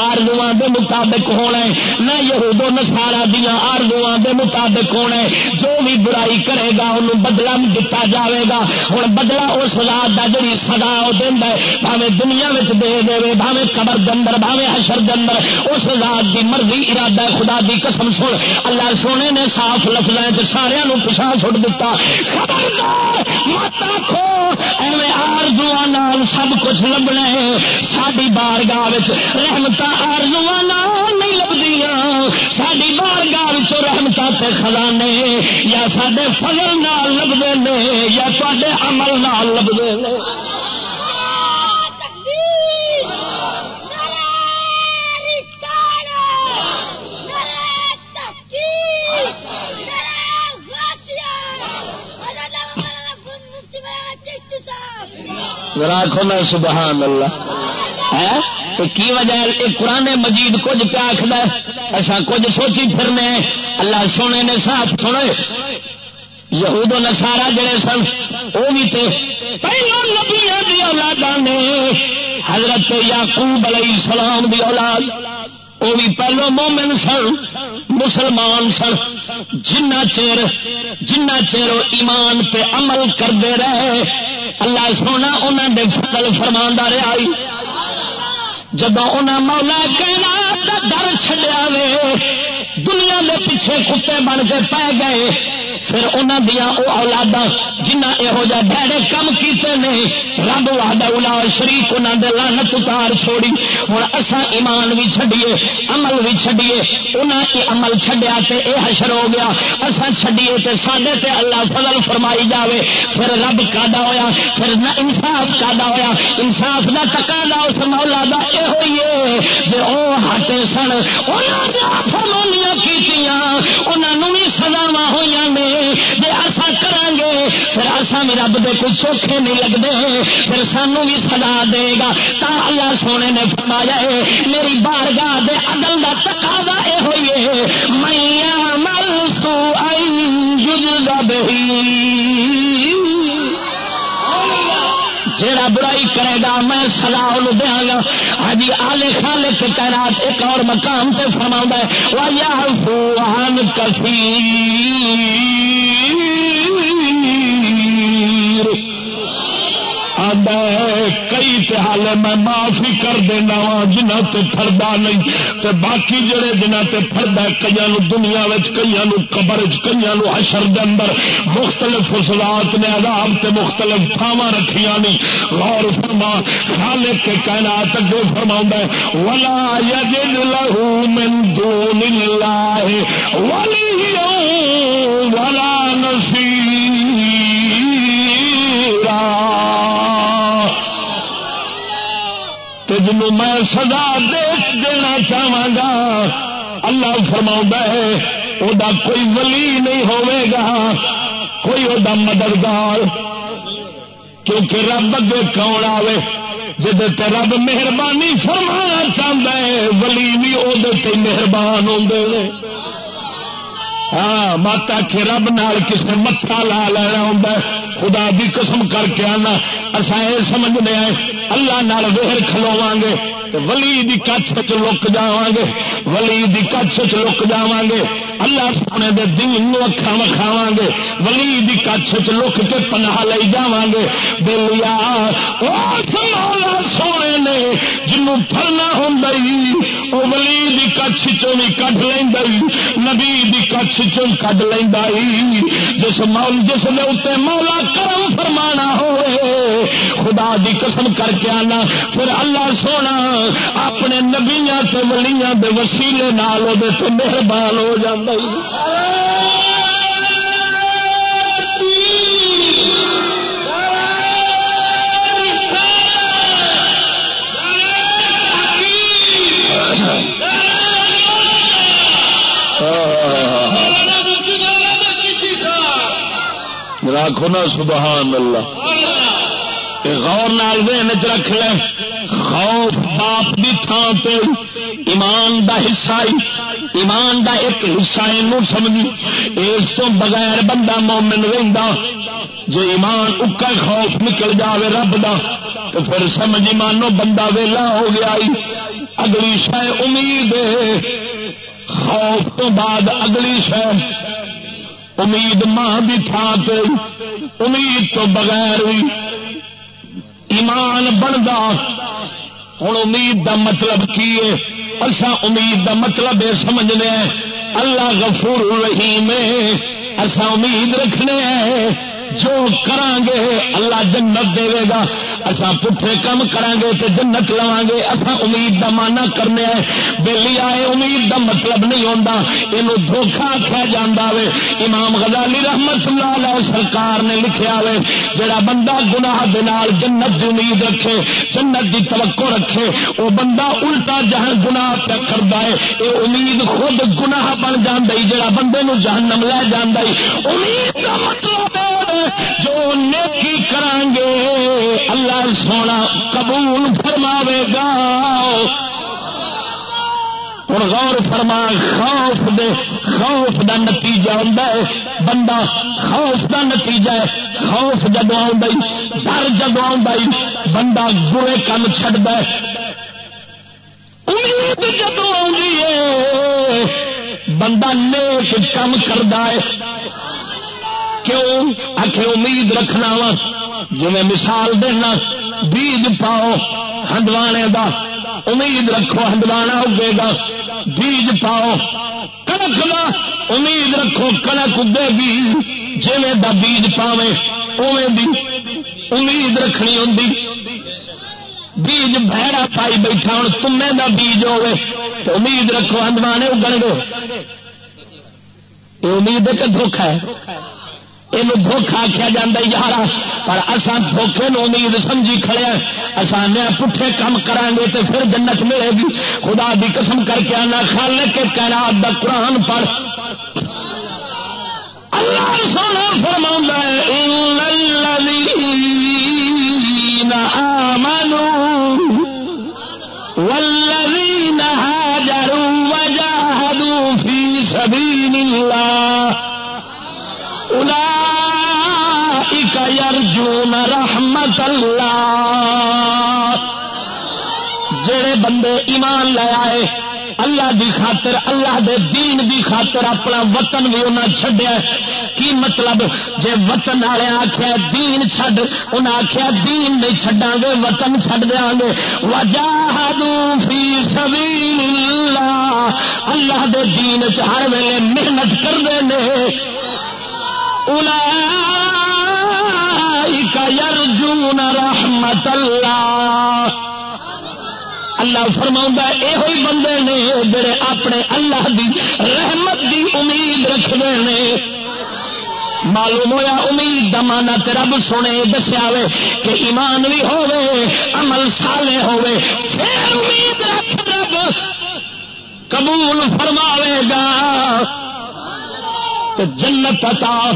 آرزو دے مطابق ہونا نہ یہودو نسارا دیا آرزو دے مطابق ہونا جو بھی برائی کرے گا انہوں بدلا دتا جاوے گا ہوں بدلا اس رات کا جی سزا وہ دینا بھاوے دنیا میں دے دے بھاوے قبر دندر بھاوے حشر دندر اس رات کی مرضی، ارادہ خدا دی قسم سن، اللہ سونے نے صاف لفظ سارا پچھا سٹ دتا، خبردار، مت آخو ایویں نال سب کچھ لبنا ہے۔ ساری بارگاہ رحمت آرزو نہیں لبدی ساری بارگاہ رحمت خزانے یا سڈے فضل نال لبتے ہیں یا تے عمل نال لبتے ہیں آخو میں سبحان اللہ۔ ہے؟ کی وجہ یہ قرآن مجید کچھ پیا آخر اصا کچھ سوچی پھرنے اللہ سونے نے صاف سنے۔ یہود نسارا جڑے سن، وہ بھی تے پہلو نبیا دی جی اولادا نے۔ حضرت یعقوب علیہ السلام دی اولاد۔ وہ بھی پہلو مومن سن، مسلمان سن۔ جنہ چیر جنہ چیر ایمان تے عمل کرتے رہے۔ اللہ سونا انہوں نے فضل فرما رہا جب انہیں مولا کہنا ڈر چڈیا وے، دنیا کے پیچھے کتے بن کے پی گئے، پھر انہوں دیا وہ اولادا جنہ یہو جہ بہڑے کم کیتے نے، رب واڈا الا شریف انہوں نے لانت اتار چھوڑی۔ ہوں اصا ایمان بھی چڈیے عمل بھی چڈیے انہیں یہ عمل چڈیا تے اے حشر ہو گیا۔ اصا چڈیے تے سڈے تے اللہ فضل فرمائی جاوے۔ پھر رب کادا ہویا، پھر نہ انصاف کادا ہویا۔ انصاف کا تقاضا اس مولا دا اے ہوئی ہے۔ جی وہ ہٹے سن انہوں نے فرمانیاں کیتیاں انہوں بھی سزاوا ہوئی نے۔ جی ایسا گے پھر ایسا بھی رب دے کوئی چوکھے نہیں لگتے پھر سانو بھی سزا دے گا۔ تا اللہ سونے نے فرمایا ہے، میری بارگاہ دے عدل دا تقاضا اے ہوئی ہے۔ میں مل سو آئی جیڑا برائی کرے گا، میں سزا ان دیا گا۔ ہاں آلے خالے کے کائنات ایک اور مقام تے فرما ہے وہ یا کفی کئی تحال میں معافی کر دینا وا جنہ تے فردا نہیں، تے باقی جڑے جنہ تے فردا کئی دنیا کئی قبر کئی حشر دے اندر مختلف فصلات نے عذاب تے مختلف تھاواں رکھیاں نہیں غور فرما، خالق کے کائنات اگے فرماوندا ہے، ولا یجد له من دون اللہ ولی جنو میں سزا دیکھ دینا چاہا گا۔ اللہ فرما ہے وہ کوئی ولی نہیں ہوے گا، کوئی وہ مددگار۔ کیونکہ رب اگے کون آئے جب رب مہربانی فرمانا چاہتا ہے، ولی بھی وہ مہربان ہوں ہاں ماتا کے رب نال کسی متھا لا لینا ہوں خدا دی قسم کر کے آنا۔ اصا یہ سمجھنے آئے، اللہ نال وہر کھلوا گے ولی دی کچھ لک جا گے ولی دی کچھ لک جا گے اللہ سونے دے دین نو اکھا وکھاوا گے ولی دی کچھ لک کے پناہ لے جا گے بلیا سونے نے جنوں پھرنا ہوں وہ ولی دی کچھ چو بھی کٹ لینا نبی دی کچھ چوں چو کٹ لینا جس مول، جس نے اتنے مولا کرم فرمانا ہوئے، خدا دی قسم کر کے آنا، پھر اللہ سونا اپنے نبیا ولیاں دے وسیلے نال وہ مہربان ہو جائے راکھو نا، سبحان اللہ۔ غور نال دین چ رکھ لے۔ خوف باپ دی تھان تے ایمان دا حصہ ایمان دا ایک حصہ سمجھی۔ اس تو بغیر بندہ مومن رہندا، جو ایمان اکا خوف نکل جاوے رب دا، تو پھر سمجھ مانو بندہ ویلا ہو گیا اگلی شہ امید خوف تو بعد اگلی شہ امید ماں کی تھان تے امید تو بغیر بھی ایمان بنتا ہوں امید دا مطلب کی ہے؟ اصا امید دا مطلب یہ سمجھنے اللہ غفور رحیم اصا امید رکھنے ہیں۔ جو کران گے اللہ جنت دے گا۔ اصا پٹھے کم کران گے تو جنت لوا گے اصا امید دا مانا کرنے بہلی آئے، امید دا مطلب نہیں ہوتا یہ دھوکھا آخیا جا امام غزالی رحمت اللہ علیہ سرکار نے لکھیا ہوئے جڑا بندہ گناہ دنال جنت دی امید رکھے، جنت دی توقع رکھے وہ بندہ الٹا جہن گناہ پہ کرتا ہے یہ امید خود گناہ بن جانا جڑا بندے نو جہنم لے جانا امید کا مطلب جو نیکی کران گے، اللہ سونا قبول فرماوے گا۔ ہوں غور فرما، خوف دے، خوف دا نتیجہ ہوں بندہ خوف دا نتیجہ ہے۔ خوف جدو ڈر جدو بندہ برے کام چڈ امید جدو ہے، بندہ نیک کم کرتا ہے۔ کیوں؟ آخ امید رکھنا وا۔ جی مثال دینا، بیج پاؤ ہندوانے دا۔ امید رکھو ہندوانا اگے گا۔ بیج پاؤ کنک کا امید رکھو کنک اگے گی جی دا بیج پاوے اوے دی امید رکھنی ہوں بیج بہرا پائی بیٹھا ہوں تمے دا بیج ہوے تو امید رکھو ہندوانے اگن گے۔ امید ہے کہ دھوکھا ہے؟ یہ دھوکھا آخیا جا یار پر اصا دھوکھے نو امید سمجھی کھڑے اصان پٹھے کام کریں گے تو پھر جنت ملے گی خدا دی قسم کر کے آنا خال کے کائنات دا قرآن پڑھ اللہ سونا فرما آمنوا والذین هاجروا وجاهدوا في سبيل الله یرجون رحمت اللہ۔ جڑے بندے ایمان لے آئے، اللہ دی خاطر، اللہ دے دین دی خاطر اپنا وطن بھی انہیں چڈیا کی مطلب؟ جے وطن والے آخیا دین چڈ انہیں آخیا دین نہیں چڈا گے وطن چڈ دیا گے وجہ فی سبیل اللہ اللہ دے دین چ ہر ویلے محنت کرتے ہیں یرجون رحمت اللہ اللہ فرما یہ بندے نے جڑے اپنے اللہ دی رحمت دی امید رکھتے ہیں معلوم ہوا امید دمانا رب سونے دسیا کہ ایمان بھی ہوے عمل سالے ہوے پھر امید رکھ رب قبول فرماوے گا۔ تو جنت عطا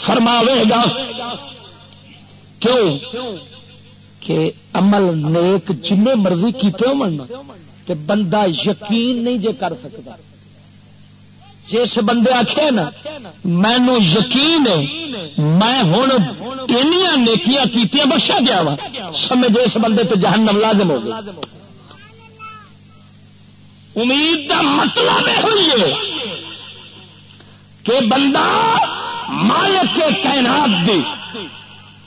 فرماوے گا۔ کیوں؟ کہ عمل نیک جن مرضی کیتے ہونا تے بندہ یقین نہیں جے کر سکتا۔ جس بندے آخے نا مینو یقین ہے، میں ہوں نیکیاں کیتیاں بخشا گیا وا سمجھ اس بندے تے جہنم لازم ہو گیا۔ امید کا مطلب یہ ہوئی ہے کہ بندہ مالک کے کائنات دی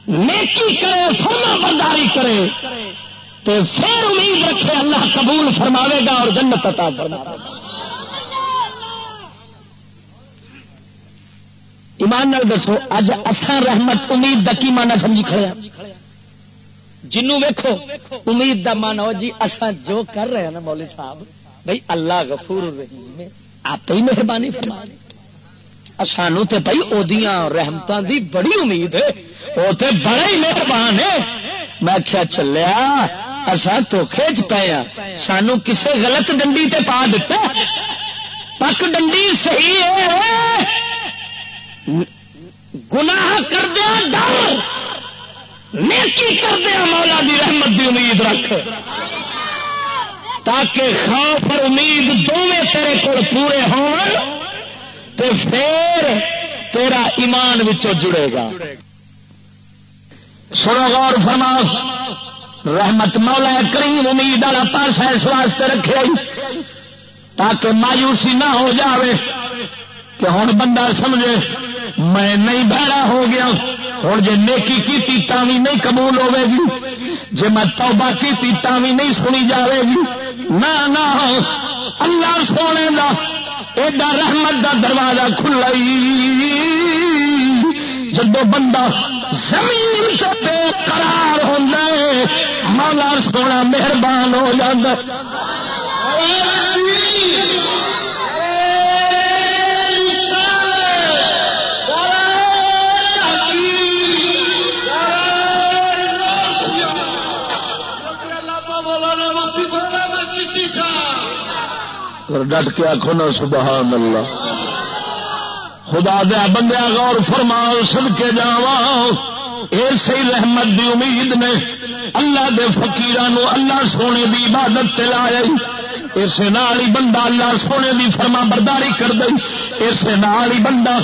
نیکی کرے، فرما برداری کرے، تو پھر امید رکھے اللہ قبول فرماوے گا اور جنت عطا فرما ایمان نال دسو، اج اصا رحمت امید کا کی مانا سمجھی کھڑے ہاں؟ جنوں ویکھو، امید دا مانا ہو جی اصا جو کر رہے ہیں نا مولوی صاحب بھائی اللہ غفور الرحیم آپ ہی مہربانی فرما سانو تے بھائی ادیاں رحمتوں دی بڑی امید ہے۔ وہ تو بڑا ہی مہربان ہے۔ میں کیا چلیا اصا دھوکھے چ پے ہاں۔ سانو کسے غلط ڈنڈی تے پا دیتا پک ڈنڈی صحیح ہے۔ گناہ کردیا ڈر۔ نیکی کردیا مولا دی رحمت دی امید رکھ۔ تاکہ خوف اور امید دونوں تیرے کو پورے ہون۔ تو پھر تیرا ایمان جڑے گا۔ سنو غور فرما رحمت مولا کریم امید والا پاس اس واسطے رکھے تاکہ مایوسی نہ ہو جاوے، کہ ہوں بندہ سمجھے، میں نہیں بہرا ہو گیا ہوں جی نیکی کی بھی نہیں قبول ہوے گی جی میں توبہ کی بھی نہیں سنی جاوے گی۔ نہ اللہ سونے کا ایڈا رحمت دا دروازہ کھلا جب بندہ زمین تو بے قرار ہوتا ہے، مولا سونا مہربان ہو جاتا ڈٹ کے آخو نا، سبحان اللہ۔ خدا دیا بندیا غور فرما سد کے جا اسی رحمت دی امید نے اللہ دے فقیران اللہ سونے دی عبادت لایا اس نال ہی بندہ اللہ سونے دی فرما برداری کر دئی۔ اس نال ہی بندہ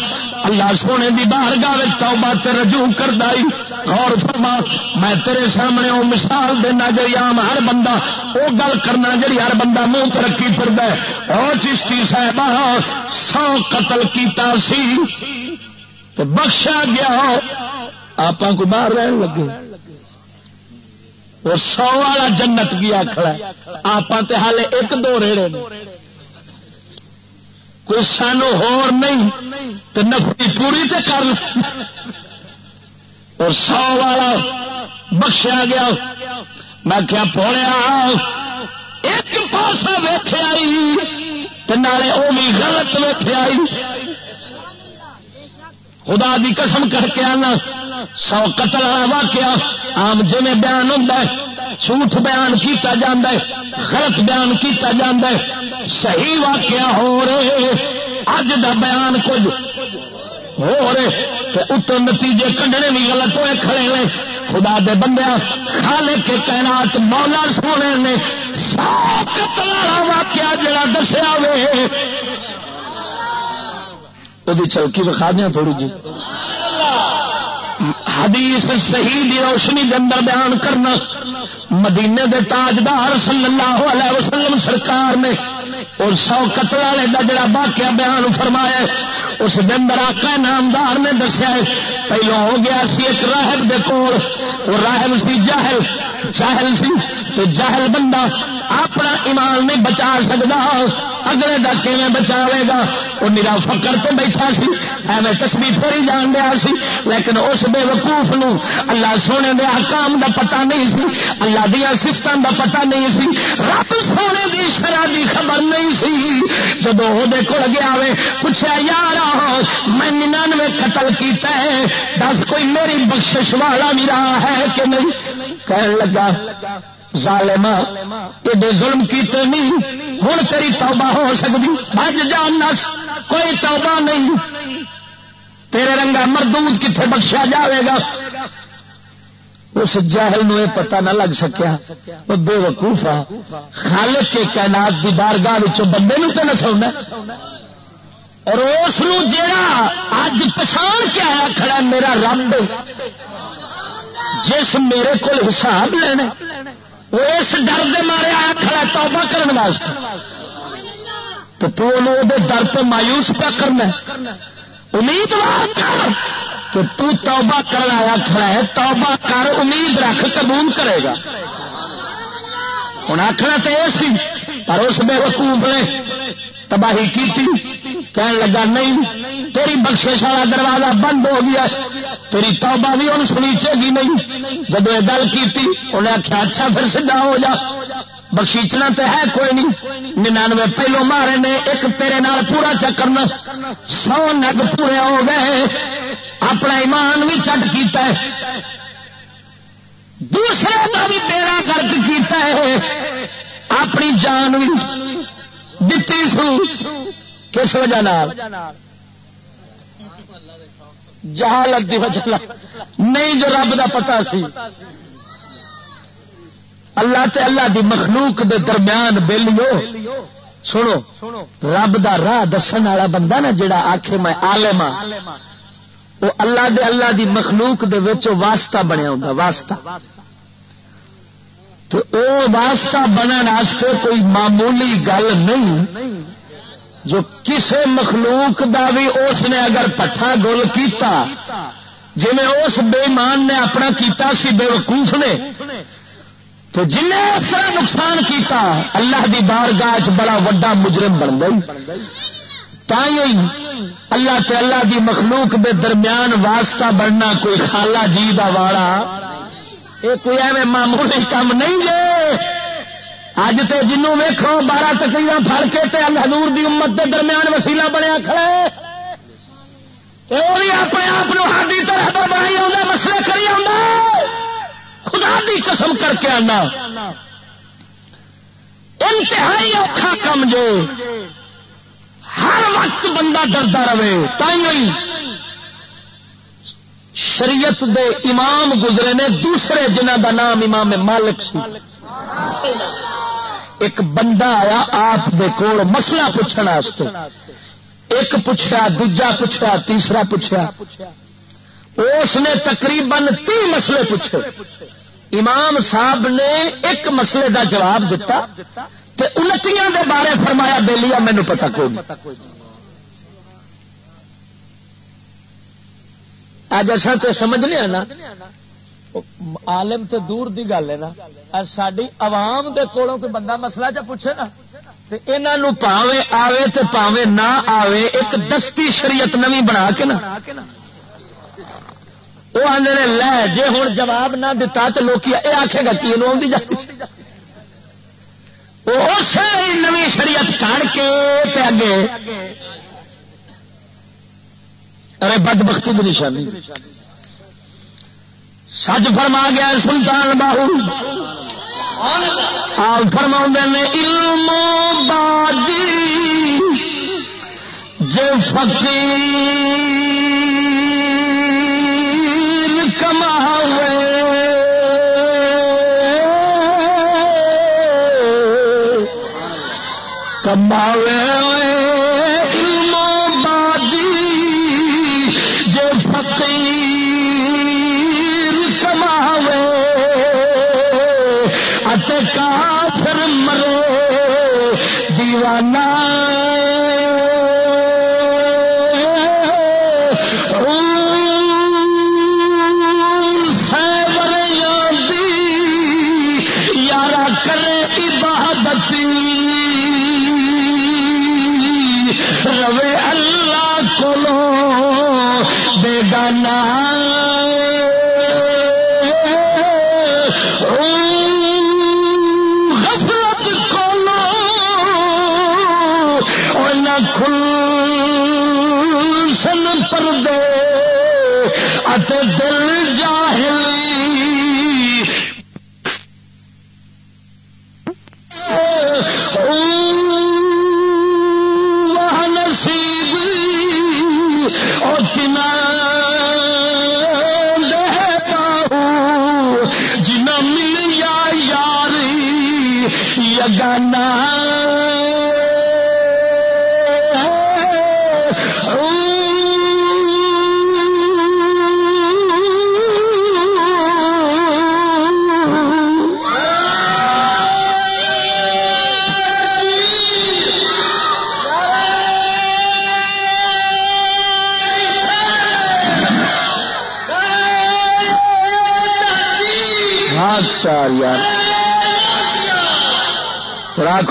اللہ سونے دی باہر گاہ توبہ تے رجوع کر دائی غور فرما، میں تیرے سامنے وہ مثال دینا جی عام ہر بندہ وہ گل کرنا جی ہر بندہ منہ ترقی پھر اور چشتی صاحب سو قتل کیتا سی تو بخشا گیا۔ آپ کو باہر رہن لگے۔ وہ سو والا جنت گیا کھڑا آپ ہال ایک دو ریڑے کوئی سانو ہور نہیں، تو نفری پوری تے کر۔ اور سو والا بخشیا گیا۔ میں کیا پوڑیا، ایک پاسا ویخ آئی تو نالے وہ بھی غلط ویخ آئی۔ خدا دی قسم کر کے آنا۔ سو قتل واقعہ۔ آم جی بیان ہوتا ہے، جھوٹ بیان کیتا جاندہ ہے، غلط بیان کیتا جاندہ ہے۔ صحیح واقعہ ہو رہے، اج دا بیان کچھ ہو رہے تو اتر نتیجے کڈنے بھی غلط ہوئے، کھڑے ہیں خدا دے بندے خالے کے کائنات مولا سونے نے سو واقعہ جڑا دسیا وے۔ وہ چوکی بخا دیا تھوڑی جی۔ حدیث صحیح دی روشنی کے اندر بیان کرنا، مدینے دے تاجدار صلی اللہ علیہ وسلم سرکار نے اور سو قتل والے کا جڑا واقعہ بیان فرمایا اس دن آقا نامدار نے دسیا پہلو ہو گیا سی ایک راہب دے کول، وہ راہب سی جاہل جاہل سی۔ تو جاہل بندہ اپنا ایمان نہیں بچا سکتا اگلے کا کیون بچاوے گا؟ وہ میرا فکر تو بیٹھا سی، ایویں تصویر پھیری جان دیا سی۔ لیکن اس بے وقوف نو اللہ سونے دے حکام دا پتہ نہیں سی، اللہ دیا سفتوں دا پتہ نہیں سی۔ رب سونے دی شرح دی خبر نہیں سی۔ جب وہ کول گیا وے پوچھا یار میں ننانوے قتل کیتا ہے۔ دس، کوئی میری بخشش والا بھی رہا ہے کہ نہیں؟ کہنے لگا ظالما ایڈے ظلم کیتے نہیں ہوں تیری توبہ ہو سکتی بج جان نس، کوئی توبہ نہیں۔ تیرے رنگا مردود کتنے بخشا جاوے گا؟ اس جاہل نو پتہ نہ لگ سکیا، وہ بے وقوفا خالق کے کائنات دی بارگاہ بندے نو تو نہ سونا اور اس جا اج پچھان کے آیا کھڑا میرا رب۔ جس میرے کو حساب لینا وہ اس ڈر دے مارے آیا کھڑا توبہ کرنے واسطے۔ تو تو ڈر تو مایوس پہ کرنا امید کر کہ تو توبہ کر آیا کھڑا ہے۔ توبہ کر، امید رکھ، قبول کرے گا۔ ہوں آخنا تو یہ سی، پر اس بے وقوف نے تباہی کی کہنے لگا، نہیں، تیری بخشش والا دروازہ بند ہو گیا تیری توبہ بھی ان سنیچے گی نہیں۔ جب یہ گل کی انہیں آخیا اچھا پھر سیدھا ہو جا، بخشیچنا تو ہے کوئی نہیں۔ ننانوے پہلو مارے نے، ایک تیرے نال پورا چکرنا سو نگ پورے ہو گئے اپنا ایمان بھی چٹ کیتا ہے۔ دوسرے کا بھی بیڑا گرک کیتا ہے۔ اپنی جان بھی دتی سو کس وجہ جہالت دی وجہ نہیں جو رب دا پتا سی اللہ تے اللہ دی مخلوق دے درمیان بےلیو سنو رب دا راہ دسن والا بندہ نا جڑا آخ میں آلم وہ اللہ دے اللہ دی مخلوق دے واسطہ بنیا ہوں واسطہ تو او واسطہ بننے کوئی معمولی گل نہیں جو کسے مخلوق دا بھی اس نے اگر پٹھا گول کیتا جی اس بےمان نے اپنا کیتا سی بے وقوف نے، تو جن اس طرح نقصان کیتا، اللہ دی بار گاہ بڑا وڈا مجرم بن گئی۔ اللہ تے اللہ دی مخلوق دے درمیان واسطہ بننا کوئی خالہ جی دا والا یہ کوئی ایویں معمولی کام نہیں گے اج تے جنوں ویکھو، بارہ تکلیاں پھڑ کے تے حضور دی امت دے درمیان وسیلہ بنیا کھڑے تے وہ بھی اپنے آپ ہادی طرح پر بنائی آ مسئلے کری آ خدا دی قسم کر کے آنا انتہائی اوکھا کم جو، ہر وقت بندہ ڈرتا رہے تھی شریعت دے امام گزرے نے، دوسرے جنہ دا نام امام مالک سی۔ ایک بندہ آیا آپ دے کول مسئلہ پوچھنے ایک پوچھا دوجا پوچھا تیسرا پوچھا اس نے تقریباً تی مسئلے پوچھے۔ امام صاحب نے ایک مسئلے دا جواب دیتا تے انتیاں دے بارے فرمایا، بے لیا مینو پتا کوئی اج اصا تو سمجھنے ہاں نا، عالم تے دور دی گل ہے نا۔ ساری عوام دے کولوں کوئی بندہ مسئلہ چ پوچھے نا انہوں پاوے آوے تے پاوے نہ آوے ایک دستی شریعت نوی بنا کے نا۔ وہ آدھے نے، لے جے ہوں جواب نہ دتا تو لوگ یہ آخے گا کہ آدھی جاتی نوی شریعت کر کے اگے ارے بد بختی کی نشانی۔ سچ فرما گیا سلطان باہو۔ آپ فرما نے، علم باجی جو فقیر کماوے۔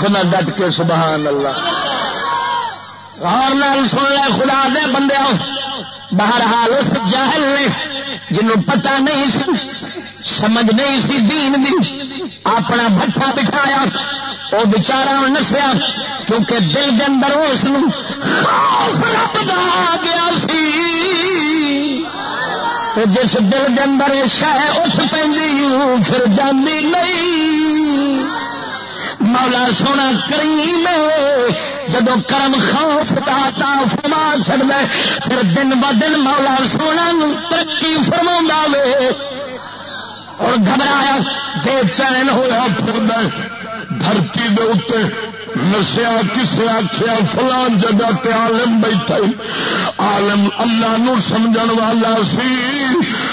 نہ ڈٹ کے، سبحان اللہ۔ غور نال سن لے، خدا دے بندے بہرحال اس جہل نے جنوں پتہ نہیں سی، سمجھ نہیں سی دین دی، اپنا بٹھا بٹھایا۔ وہ بچارا نسیا، کیونکہ دل کے اندر اس آ گیا سی۔ تو جس دل کے اندر شہ اٹھ پہ پھر جانی نہیں۔ مولا سونا کریم جب کرم خوف داتا فرما چڑ پھر دن ب دن مولا سونا ترقی فرما وے۔ اور گھبرایا، بے چین ہوا پھر دھرتی دے اتنے نسیا، کسے آخیا فلان جگہ تے عالم بیٹھا عالم اللہ نو سمجھن والا سی،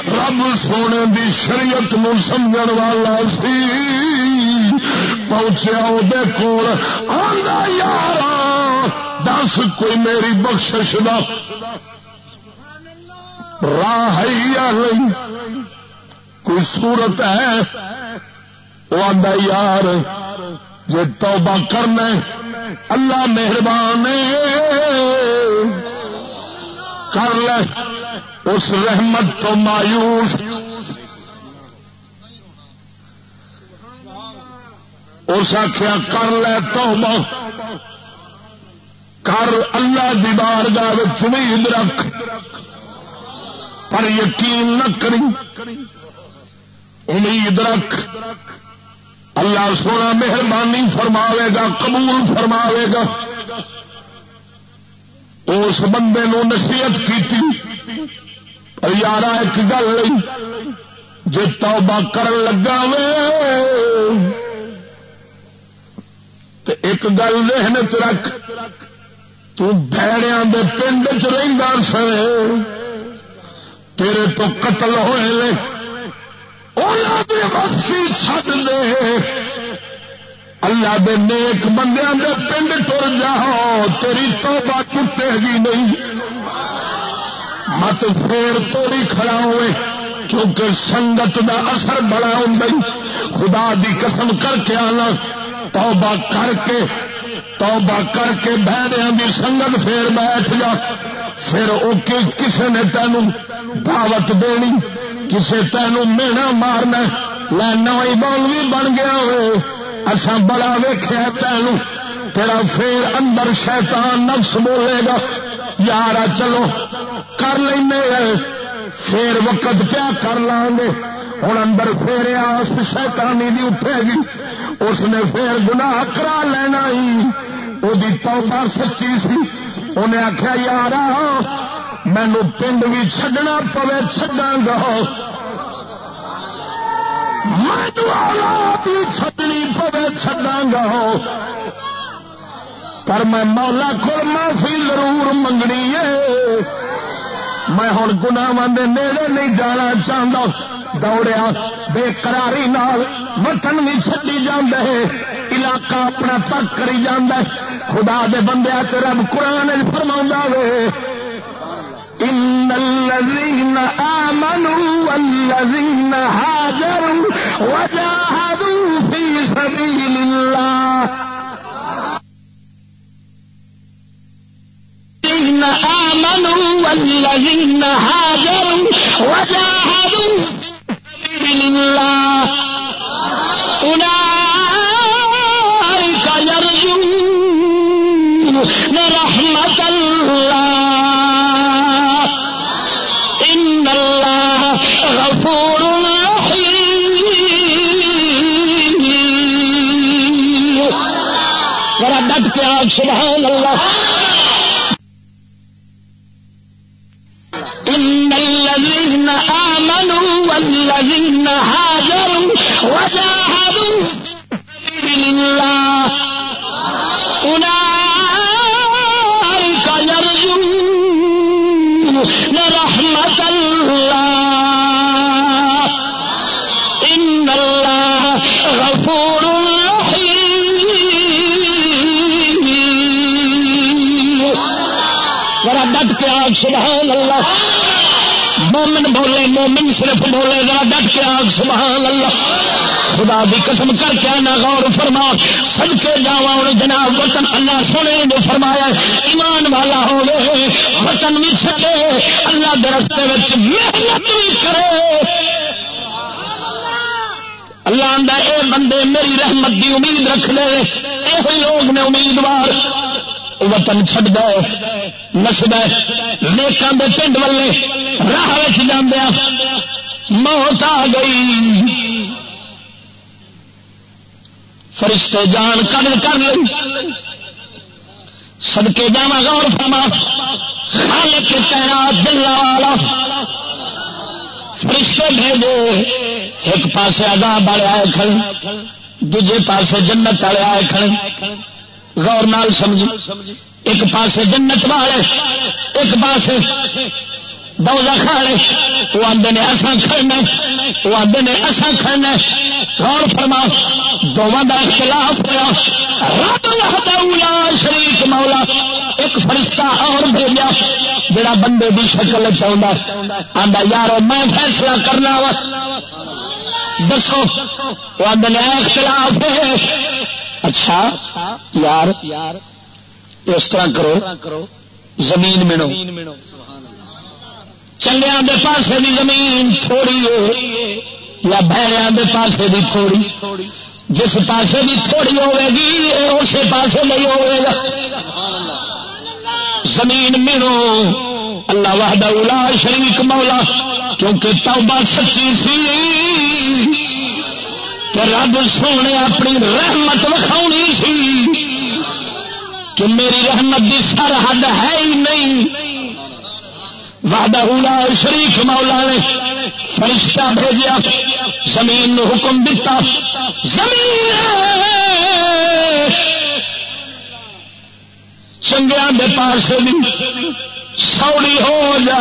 رب سونے دی شریعت نو سمجھن والا سی۔ پہنچیا وہ یار، دس کوئی میری بخشش دا۔ راہ ہے یا نہیں؟ کوئی صورت ہے؟ وہ آدھا یار جی توبہ کرنا اللہ مہربان کر لے، اس رحمت تو مایوس۔ اس آخیا کر لے تو کر اللہ دی بارگاہ امید رکھ۔ پر یقین نہ کری۔ امید رکھ۔ اللہ سونا مہربانی فرماوے گا، قبول فرماوے گا۔ اس بندے نو نصیحت کی یار ایک گل جی توبہ کر لگا وے تو ایک گل ذہن چ رکھ تیڑیا دے پنڈ چ رہا سے تیرے تو قتل ہوئے لے وقتی چھڈ دے۔ اللہ دے نیک بندیاں دے پنڈ ٹر جاؤ تیری توبہ ٹوٹے گی نہیں۔ مت پھر توڑی کھڑا ہوئے، کیونکہ سنگت دا اثر بڑا ہوں خدا دی قسم کر کے آنا۔ توبہ کر کے، توبہ کر کے بہنوں دی سنگت پھر بیٹھ جا۔ پھر وہ کسی نے تینوں دعوت دینی کسی تینوں مینا مارنا لینا بول بھی بن گیا ہوئے اصا بڑا ویخیا تینوں۔ تیرا پھر اندر شیطان نفس بولے گا۔ یار چلو، کر لیں پھر وقت کیا کر لیں گے ہوں اندر پھر اس شیطانی دی اٹھے گی۔ اس نے پھر گناہ کرا لینا ہی۔ وہ توبہ سچی سی۔ انہیں آخیا یار مینو پنڈ بھی چڈنا پوے چڈا گا۔ میں چڈنی پوے چڈا گا۔ پر میں مولا کو معافی ضرور منگنی ہے۔ میں ہوں گناواں نیڑے نہیں جانا چاہتا دوڑیا بے قراری نال وطن بھی چڈی جاندے علاقہ اپنا تک کری جاندے خدا دے بندے تے رب قرآن فرما وے، ان الذين آمنوا والذين هاجروا وجاهدوا في سبيل الله الذين آمنوا والذين هاجروا وجاهدوا في سبيل الله أولئك يرجون رحمة الله إن الله غفور رحيم ذرا ڈٹ کے آگ سبحان اللہ نہ مومن صرف بولے ذرا ڈٹ کے آگ، سبحان اللہ۔ خدا بھی قسم کر کے آنا، غور فرما۔ سب کے جاوا جناب، وطن اللہ سونے نے فرمایا ایمان والا ہو وطن بھی چھٹے اللہ کے رستے محنت بھی کرے۔ اللہ آدھا اے بندے، میری رحمت کی امید رکھ لے یہ لوگ نے امیدوار۔ وطن چڈ دو نسد نیکان دے پنڈ والے راہ جاندیا موت آ گئی۔ فرشتے جان قدر کر لی سدکے جا غور فرما۔ خالق کے تعینات جلا والا۔ فرشتے بھیجے۔ ایک پاسے عذاب والے آئے کھڑے۔ دوجے پاسے جنت والے آئے کھڑے۔ غور نال سمجھ ایک پاسے جنت والے، ایک پاسے دوزہ کھاڑے وہ آدھے نے اصا کھڑنا وہ آدھے نے اصا کھڑنا غور فرما دونوں کا اختلاف ہوا۔ رب شریف مولا، ایک فرشتہ اور بھیجا، جڑا بندے کی شکل چاہتا آدھا یار میں فیصلہ کرنا وا۔ دسو، وہ آدھے نے اختلاف ہے۔ اچھا یار یار، اس طرح کرو۔ زمین مینو۔ چلیا دے پاسے دی زمین تھوڑی ہو یا بہریا دے پاسے دی تھوڑی۔ جس پاسے بھی تھوڑی ہوے گی اسی پاسے نہیں ہوئے گا۔ زمین مینو اللہ وحدہ اولا شریک مولا، کیونکہ توبہ سچی سی۔ رب سونے اپنی رحمت وکھاؤنی سی۔ کہ میری رحمت کی سرحد ہے ہی نہیں۔ وعدہ شریف مولا نے فرشتہ بھیجا زمین حکم دیتا زمین چنگیا کے پاس بھی سوڑی ہو جا۔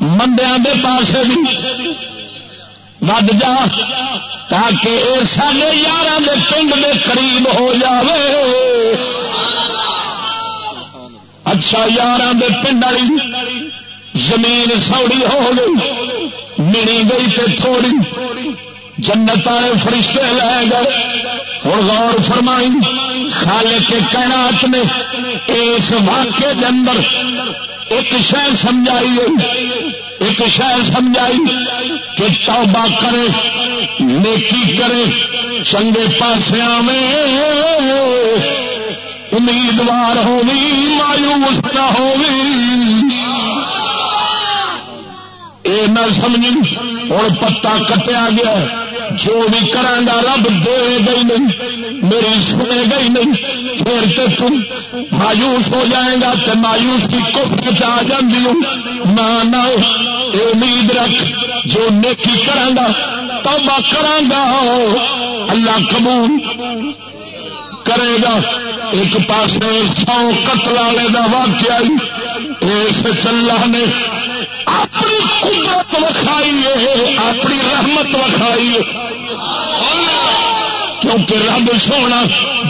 مندیا کے پاس بھی ود جا تاکہ یہ سارے یار پنڈ کے قریب ہو جائے اچھا یار پنڈ والی زمین سوڑی ہو گئی، ملی گئی تے تھوڑی۔ جنت والے فرشتے لے گئے۔ ہوں غور فرمائی خالے کے کائنات نے اس واقعے کے اندر ایک شہ سمجھائی گئی ایک شہ سمجھائی کہ توبہ کرے، نیکی کرے، چنگے پاسیا میں امیدوار ہوگی مایوس نہ ہوگی یہ نہ سمجھی ہوں پتا کٹیا گیا، جو بھی کرا رب دے گئی نہیں، میری سنے گئی نہیں، پھر تو تم مایوس ہو جائے گا تو مایوس کی کفر چ آ جی نہ امید رکھ، جو نیکی کرا توبہ کرا اللہ قبول کرے گا۔ ایک پاس سو قتل والے کا واقعہ اس اللہ نے اپنی قدرت وکھائی ہے، اپنی رحمت وکھائی کیونکہ رب سونا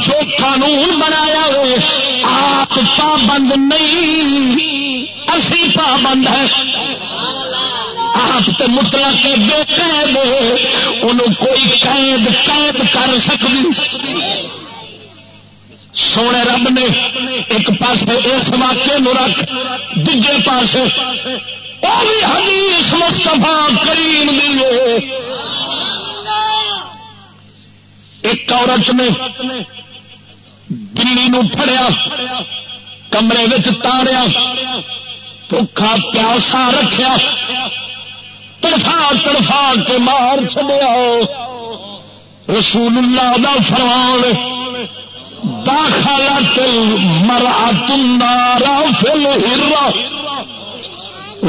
جو قانون بنایا ہوئے آپ پابند نہیں، اسی پابند ہے آپ تو مطلب کے بے قید انہوں کوئی قید قید کر سکتی۔ سونے رب نے ایک پاس اس واقعے رکھ دجے پاس وہ بھی حدیث مستفا کریم دی ایک عورت نے بلی نو پھڑیا، کمرے تاریا بھوکھا پیاسا رکھیا، تڑفا تڑفا کے مار چڑیا رسول اللہ دا فرمان داخلت مرات النار فی الحرہ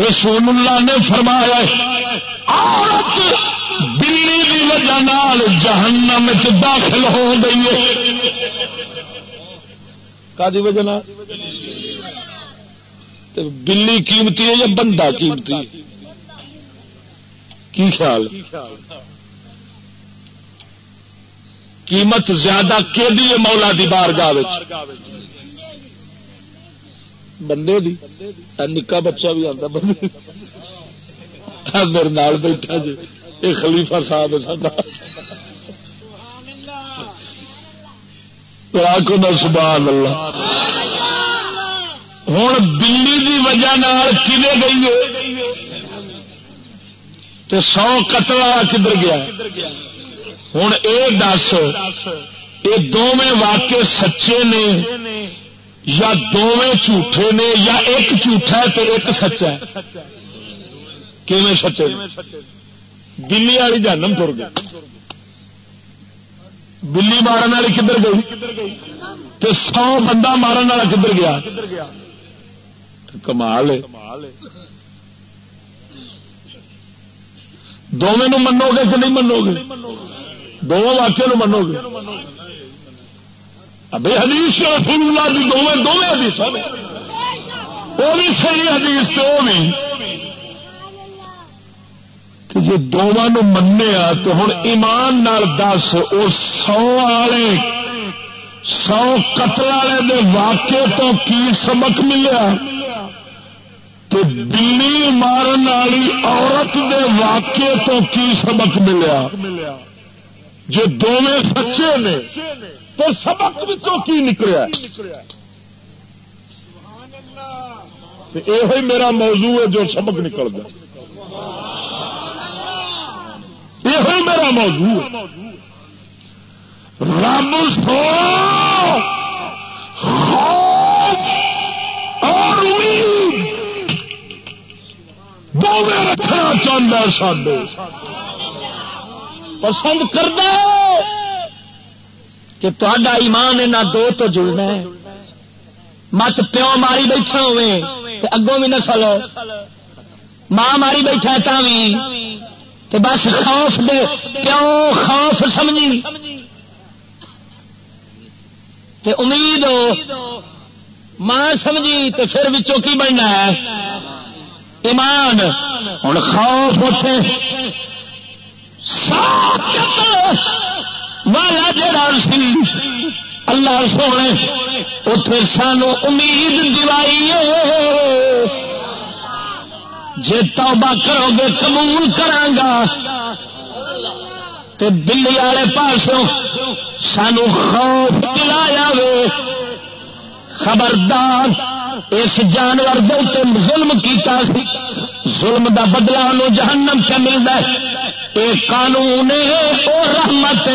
رسول اللہ نے فرمایا عورت بلی کی وجہ نال جہنم وچ داخل ہو گئی ہے۔ کا وجہ نال؟ بلی قیمتی ہے یا بندہ قیمتی کی خیال؟ قیمت زیادہ کہ مولا دی بار گاہ بندے دی۔ نکا بچہ بھی آتا بندے میرے نال بیٹھا جی یہ خلیفہ صاحب ہے سا کو نہ سبحان اللہ۔ ہوں بلی دی وجہ کھے گئی ہے؟ تو سو قتل کدھر گیا؟ ہوں یہ دس یہ دونوں واقع سچے نے، یا دونوں جھوٹے نے، یا ایک جھوٹا ہے تو ایک سچا ہے؟ کیون سچے؟ بلی والی جانم تر گئی۔ بلی مارن والی کدھر گئی؟ تو سو بندہ مارن والا کدھر گیا؟ کمال دونوں منو گے کہ نہیں منو گے؟ دونوں واقعے منو گے۔ ابھی حدیث رسول اللہ کی دونوں دونوں حدیث وہ بھی صحیح حدیث تو وہ بھی۔ جی دونوں منیا تو ہوں ایمان نال دس وہ سو والے سو قتل والے دے واقعے تو کی سبق ملیا؟ تو بلی مارن والی عورت دے واقعے تو کی سبق ملیا؟ جو دونوں سچے نے، تو سبق کی نکلیا یہ میرا موضوع ہے جو سبق نکل گیا یہ میرا موضوع ہے۔ رب سو اور امید دونوں رکھنا چاہتا سڈے پسند کرتا کہ تا ایمان نہ دو تو جڑنا ہے۔ مت پیو ماری بیٹھا ہوئے اگوں بھی نسل ماں ماری بیٹھا تا بھی بس خوف دے پیو خوف سمجھی۔ تے امید ہو، ماں سمجھی تے پھر بچوں کی بننا ہے؟ ایمان۔ ہوں خوف اتے والا جڑا سی، اللہ سونے، اتے سانو امید دلائی جی توبہ کرو گے، قبول کرانگا تے بلی والے پاسوں سانو خوف دلایا وے۔ خبردار، اس جانور دے ظلم کیتا سی۔ ظلم دا بدلا انہوں جہنم پہ ملتا ہے۔ اے قانون او رحمت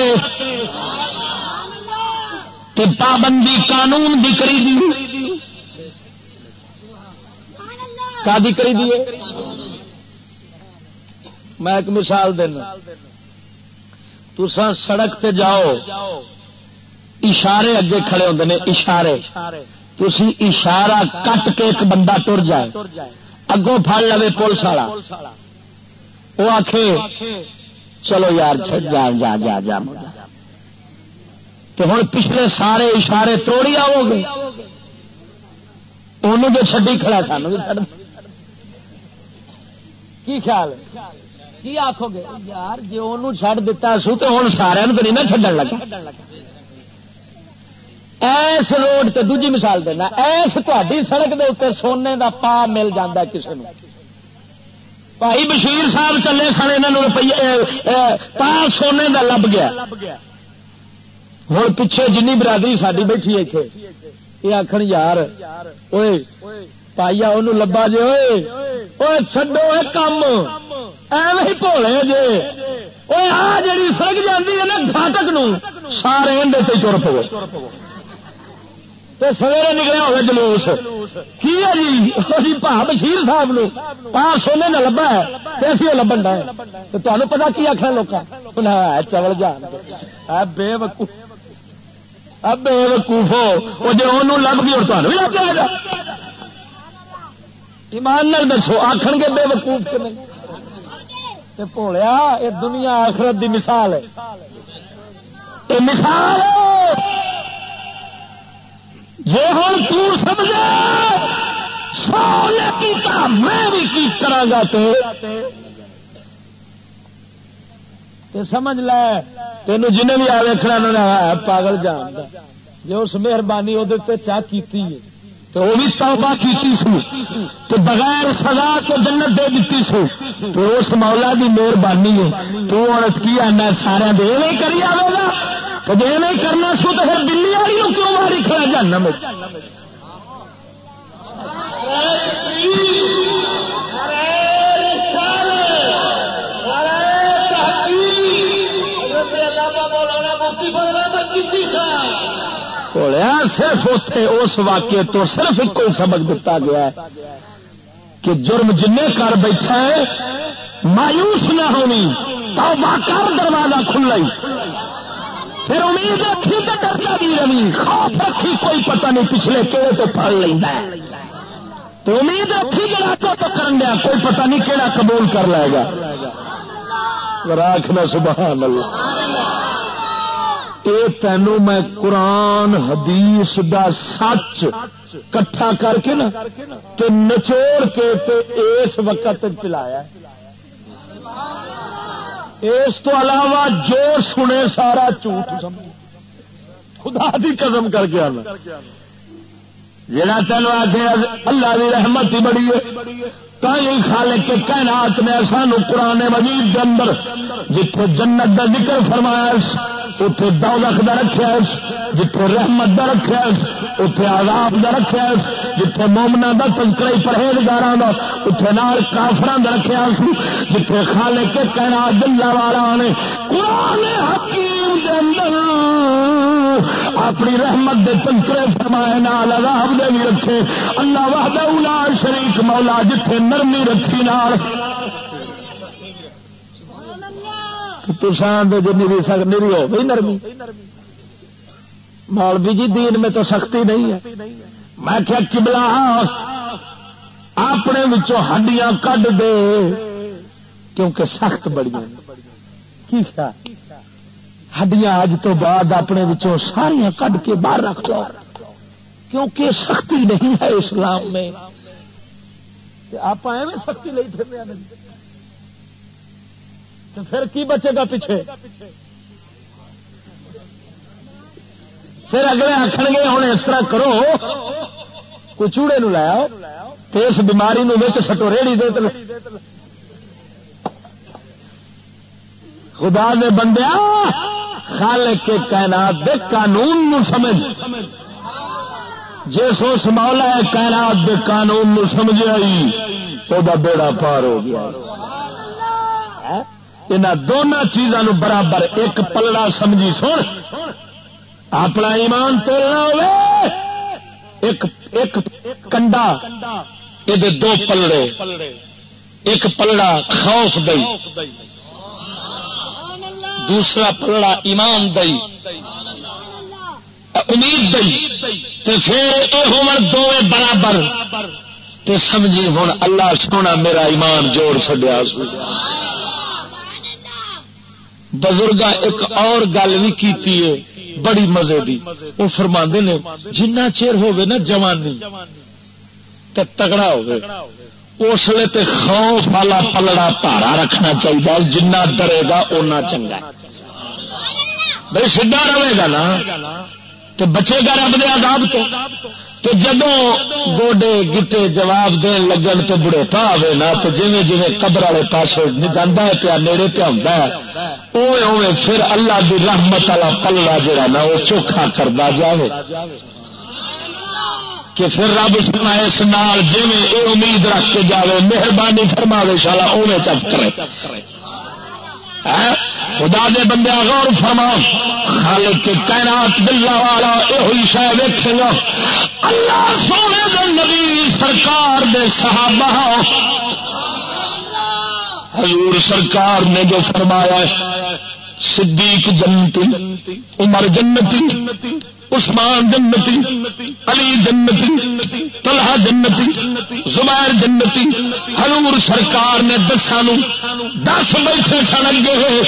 تے پابندی قانون بھی کری دی۔ کا کری دیے میں ایک مثال دینا۔ تسا سڑک تے جاؤ۔ اشارے اگے کھڑے ہوتے ہیں اشارے۔ تھی اشارہ کٹ کے ایک بندہ تر جائے۔ اگوں پڑ لو پولیس والا۔ وہ آخ چلو یار جا جا جا جا۔ تو ہوں پچھلے سارے اشارے توڑی آؤ گے۔ انہوں جو چڈی کھڑا سانو بھی چڑھ کی خیال؟ کی آخو گے؟ یار جی انہوں چڑھ دتا سو تو ہوں سارا تو نہیں نا چڈن لگا۔ ایس روڈ تے دوجی مثال دینا، ایس تاری سڑک دے اتنے سونے دا پا مل جاتا کسی نے بھائی بشیر صاحب چلے سن یہاں روپیے سونے دا لب گیا ہوں پچھے جن برادری ساری بیٹھی اتنے یہ آخر یار پائیا ان لبا جے ہوئے چڈو کام ایویں بھولے جے آ جڑی سڑک جاتی ہے نا گھاٹک نو سارے اندر تر پو تو سویرے نکلیا ہوگا جلوس۔ کی ہے جی؟ پا بشیر صاحب نو۔ پا سونے نہ لبا ہے کیسی لبن ڈا تو تمہیں پتا کی آخر لوگ چول جان بے وقوف۔ اب بے وقوف۔ ہو وہ جی وہ لب گئی، اور تمہیں بھی لگ جائے گا۔ ایمان نال دسو آخر گے بے وقوف کے نہیں؟ پوڑیا یہ دنیا آخرت دی مثال ہے۔ یہ مثال جی ہوں تمجے کیتا میں بھی کی کرا تو سمجھ لے، تینوں جنہیں بھی آئے کھڑا پاگل جان جی اس مہربانی وہ چاہ کی تو وہ بھی توبہ کیتی سو۔ تو بغیر سزا تو جنت دے دیتی سو۔ تو اس مولا دی مہربانی ہے۔ تو عورت کی آنا سارا دے نہیں کری آئے گا۔ تو جی نہیں کرنا سو تو پھر دلی والی کیوں ماری کھڑا جانا میں صرف اتے اس واقعے تو صرف ایک سبق دتا گیا ہے کہ جرم جن کر بیٹھا ہے مایوس نہ ہونی تو کر دروازہ کھلا پھر امید رکھی تو ڈرتا بھی رہی خوف رکھی، کوئی پتہ نہیں پچھلے کہڑے تو پڑ لینا تو امید رکھی جڑا تو کرن دیا، کوئی پتہ نہیں کہڑا قبول کر لے گا۔ راکھنا سبحان اللہ۔ اے تینوں میں قرآن، حدیث دا سچ کٹھا کر کے نا، تے نچوڑ کے تے اس وقت پلایا اس تو علاوہ جو سنے سارا جھوٹ خدا دی قدم کر کے آنا۔ جا تین آ اللہ کی رحمت ہی بڑی ہے۔ تھی خالق کے کائنات نے سانو قرآن مجید کے اندر جتھے جنت دا ذکر فرمایا اتے دولت دا رکھا جتھے رحمت دا رکھا اتے آزاد دا رکھا جتھے مومنا دا تذکر پرہیزگار دا اتے نال کافران دا رکھا جتھے خالق کے کائنات جلا والا نے قرآن حکیم دے اندر۔ اپنی رحمت دے تنکرے فرمائے، نال عذاب دے بھی رکھے۔ اللہ وحدہ اولا شریک مولا، جتھے نرمی رکھی نال۔ تو سان دے جو نری سک نری ہو گئی نرمی۔ مولوی جی دین میں تو سختی نہیں ہے۔ میں کیا کبلا اپنے وچوں ہڈیاں کڈ دے، کیونکہ سخت بڑی کی خیال؟ ہڈیاں اج تو بعد اپنے ساریاں کڈ کے باہر رکھ لو۔ کیونکہ سختی نہیں ہے اسلام میں۔ آپ ایویں سختی لے پھر تو پھر کی بچے گا پیچھے؟ پھر اگلے آخر گے ہوں اس طرح کرو۔ کوئی چوڑے نو لاؤ تو اس بیماری نو سٹو ریڑی دے خدا نے بندیا خالق کے کائنات دے قانون نو سمجھ۔ جس اس مولا کائنات دے قانون نو سمجھ آئی وہ بیڑا پار ہو گیا۔ ہاں؟ ان دونوں چیزوں برابر ایک پلڑا سمجھی۔ سن، اپنا ایمان تولنا ایک کنڈا یہ دو پلڑے۔ ایک پلڑا خوف دئی۔ دوسرا پلڑا ایمان دئی، امید دئی، تے پھر یہ ہو دو برابر، تے سمجھی ہوں اللہ سونا میرا ایمان جوڑ سڈیا بزرگ ایک اور گل بھی کی بڑی مزے دی۔ وہ فرما نے، جنہ چیر ہوگی نا جوانی، تے تگڑا ہوگی اس لیے تے خوف والا پلڑا پارا رکھنا چاہیے۔ جنہ ڈرے گا اُنہ چنگا بھائی سیدا رہے گا نا۔ تو بچے گا رب دے عذاب تو۔ تو جدو گوڈے گٹے جواب دین لگن تو بڑے پا آئے نا تو جی جی قبر والے پاس جانا ہے پیا، نیڑے پیا ہوں اوے اوے پھر اللہ دی رحمت والا پلا جڑا نا، وہ چوکھا کرتا جائے کہ پھر رب سنا اس نال جی یہ امید رکھ کے جائے مہربانی فرما شالا اوے چپ کرے۔ ہاں؟ خدا دے بندے غور فرما۔ خالق کے کائنات دلہ والا یہ شہ دیکھے گا۔ اللہ سونے دے نبی سرکار دے صحابہ۔ حضور سرکار نے جو فرمایا صدیق جنتی، عمر جنتی۔ عثمان جنتی، علی جنتی، طلحہ جنتی، زبیر جنتی، حضور سرکار نے دسان دس بیٹھے سن اگے۔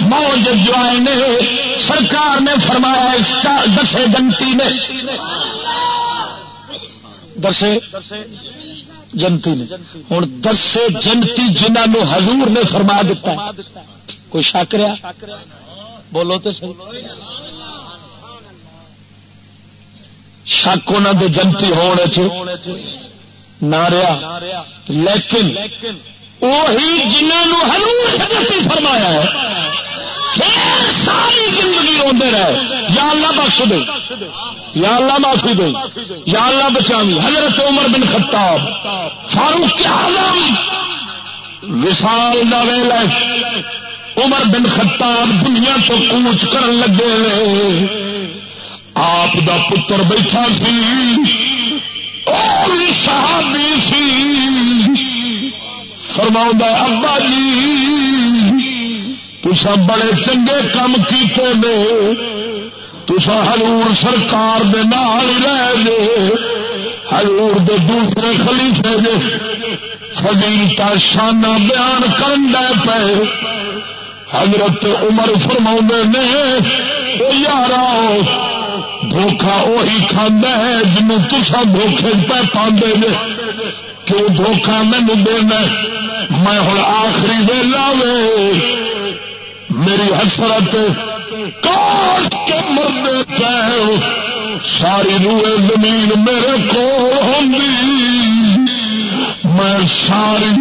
موج جو آئے نے، سرکار نے فرمایا دسے جنتی نے۔ دسے جنتی نے۔ ہوں دسے جنتی جنہوں حضور نے فرما دیتا ہے۔ کوئی شک رہا؟ بولو تو صحیح۔ شک انہوں دے جنتی ہونے نہ رہا۔ لیکن وہی جنہوں حضور جنتی فرمایا ہے ساری زندگی روندے رہے۔ یا اللہ بخش دے، یا اللہ معافی دے، یا اللہ بچاوی حضرت عمر بن خطاب، فاروق اعظم وسال نہ ویلا عمر بن خطاب دنیا تو کوچ کرن لگے آپ دا پتر بیٹھا سی، اور صحابی سی۔ فرما ابا جی تسا بڑے چنگے کام کیتے نے۔ تسا ہلور سرکار دے نال رہ گے ہلور دے دوسرے خلیفے دے۔ فضیلتا شانہ بیان کرن دے پے حضرت عمر فرما نے یار دھوکھا وہی کھانا ہے جنوں تسا دھوکھے پہ پاندے نے۔ کیوں دھوکھا مینو دینا میں ہوں آخری ویلا وے۔ میری حسرت کاٹ کے مردے پہ ساری روئے زمین میرے کو ہوں میں ساری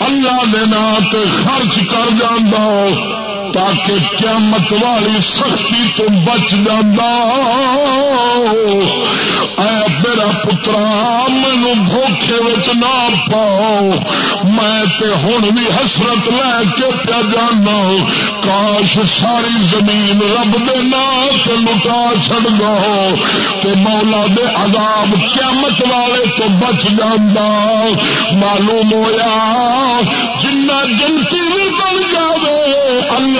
اللہ دے نام خرچ کر جانا تاکہ قیامت والی سختی تو بچ جانا میرا پترا مینو دھوکھے نہ پاؤ۔ میں ہوں بھی حسرت لے کے پیا جانا کاش ساری زمین رب دے تے لٹا چڑ دو تے مولا دے عذاب قیامت والے تو بچ جانا معلوم ہویا، جنہ جنتی بھی بن جائے اللہ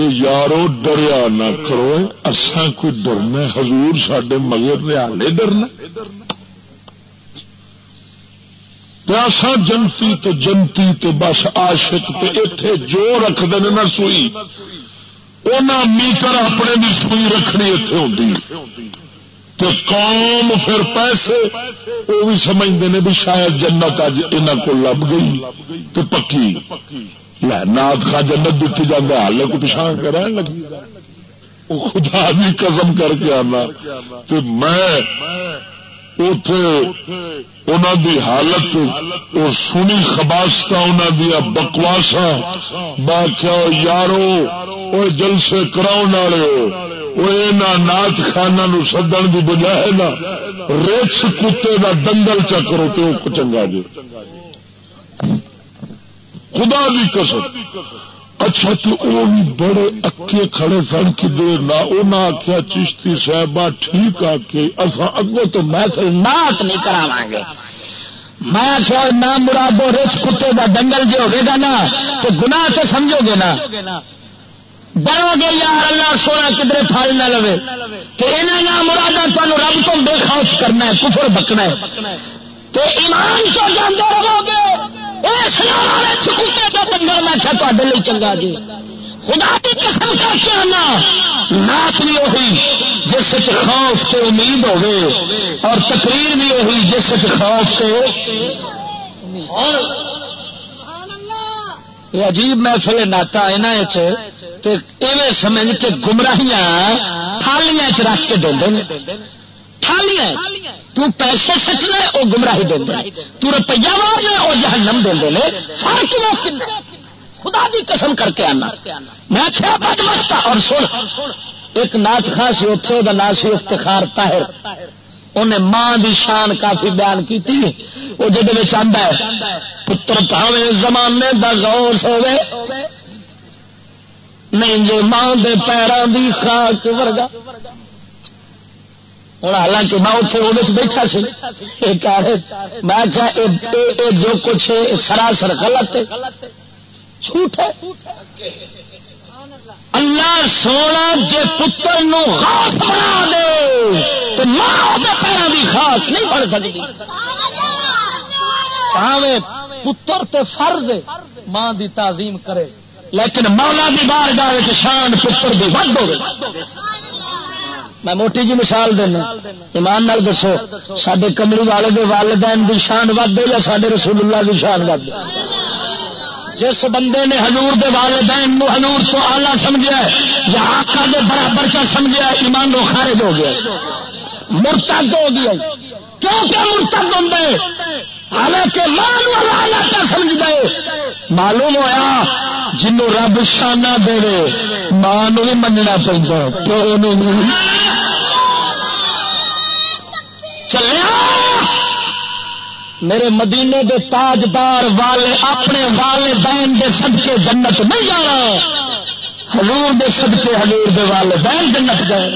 کہ یارو ڈریا نہ کرو اصا کوئی ڈرنا حضور سڈے مگر نے ہالے ڈرنا پیاسا جنتی تو جنتی تو بس آشک تو اتے جو رکھتے ہیں نا سوئی میٹر اپنے بھی سوئی رکھنی اتے ہوتی تو قوم پھر پیسے وہ بھی سمجھتے ہیں بھی شاید جنت اج ان کو لب گئی۔ تو پکی۔ نات خا جنت دیتی جانا ہال کو پچھا کر لگی وہ خدا بھی قسم کر کے آنا تو میں دی حالت وہ سنی خباست دیا بکواسا میں کیا یارو وہ جلسے کراؤ والے وہ ناچ خانہ نو سدن کی بجائے نا رچ کتے کا دنگل چکرو تو چنگا جی خدا بھی قسم۔ اچھا تو وہ بھی بڑے اکے کھڑے سن کدے نہ انہیں آخیا چشتی صاحبہ ٹھیک آ کے اصا اگوں تو میں نات نہیں کرا گے میں آخیا نہ مرادو رچ کتے کا دنگل جو ہوگا نا، تو گناہ تو سمجھو گے نا۔ بڑو گے یار اللہ سونا کدھر پھل نہ لو کہ یہاں مرادہ تمہیں رب تو بے خوف کرنا ہے، کفر بکنا ہے۔ تو ایمان تو جانے رہو گے۔ چکوتے کا میں کیا تے لیے چنگا جی۔ خدا کی قسم کر کے آنا۔ نات بھی وہی جس خوف سے امید ہوگی اور تقریر بھی وہی جس خوف سے یہ عجیب محفل ناتا یہاں سمجھ کے گمراہیاں تھالیاں چ رکھ کے دے تھالیاں تو پیسے سچنا وہ گمراہی دے تو روپیہ مارنا وہ جہنم دے فرق خدا دی قسم کر کے آنا۔ میں کیا بد وقت ہاں اور سن۔ ایک نات خاص سی اتنے وہ نام سی افتخار طاہر۔ انہیں ماں دی شان کافی بیان کی وہ جب آتا ہے، پتر پاوے زمانے دا غور سوے نہیں جو ماں دے پیروں دی خاک ورگا۔ ہوں حالانکہ میں اتنے وہ بیٹھا سی میں کیا جو کچھ سراسر غلط ہے جھوٹ ہے اللہ سونا جے پتر نو خاص بنا دے تو ماں دے پیروں کی خاص نہیں بن سکتی پاوے پتر تے فرض ماں دی تعظیم کرے لیکن مولا دی بار گاہ شان پتر دی ود ہو میں موٹی جی مثال دینا۔ ایمان نال دسو سڈے کملی والے دے والدین دی شان ود یا سڈے رسول اللہ دی شان ود جس بندے نے حضور دے والدین نو حضور تو آلہ سمجھا یا آقا دے برابر چا سمجھا ایمان نو خارج ہو گیا۔ مرتد ہو گیا۔ کیوں کیا مرتد ہوں حالانکہ ماں سمجھ گئے معلوم ہوا جنوں رب شانہ دے ماں بھی مننا پڑتا پیو چلیا؟ میرے مدینے دے تاجدار والے اپنے والدین دے صدقے جنت نہیں جانا۔ حضور دے صدقے حضور دے والدین جنت گئے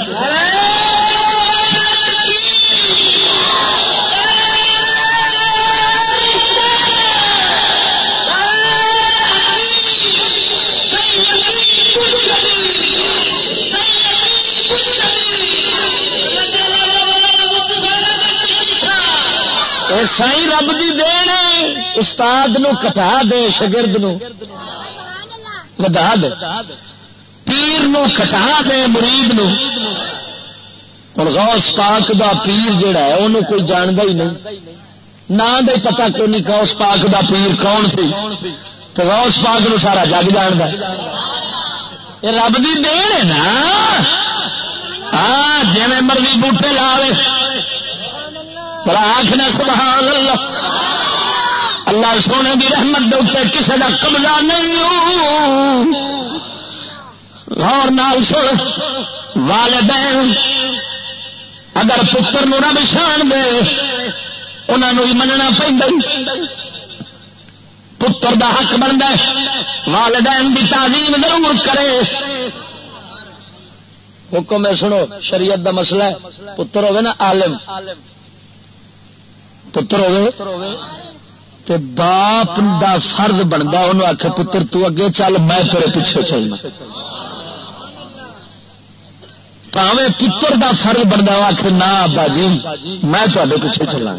سائی رب دی دین استاد نو کٹا دے شگرد نو۔ ودا دے۔ پیر نو کٹا دے، مرید نو۔ ہوں غوث پاک دا پیر جڑا ہے انہوں کوئی جانتا ہی نہیں۔ نہ دے پتا کو نہیں غوث پاک دا پیر کون سی۔ تو غوث پاک نو سارا جگ جانتا یہ رب دی دین ہے نا۔ ہاں جی مرضی بوٹے لاوے۔ بڑا آخنا سبحان اللہ۔ اللہ سونے کی رحمت دے کسی کا قبضہ نہیں غور نال سن، والدین اگر پتر نو رب شان دے انہوں بھی مننا پہ پتر دا حق بنتا ہے، والدین کی تعظیم ضرور کرے۔ حکم ہے، سنو، شریعت دا مسئلہ ہے۔ پتر ہوگا نا عالم۔ پتر ہوگے تے باپ دا فرد بنتا انہوں آخ پتر، تو اگے چل، میں تیرے پیچھے چلنا پاوے پتر دا فرد بنتا وہ آخ نہ ابا جی میں تے پیچھے چلا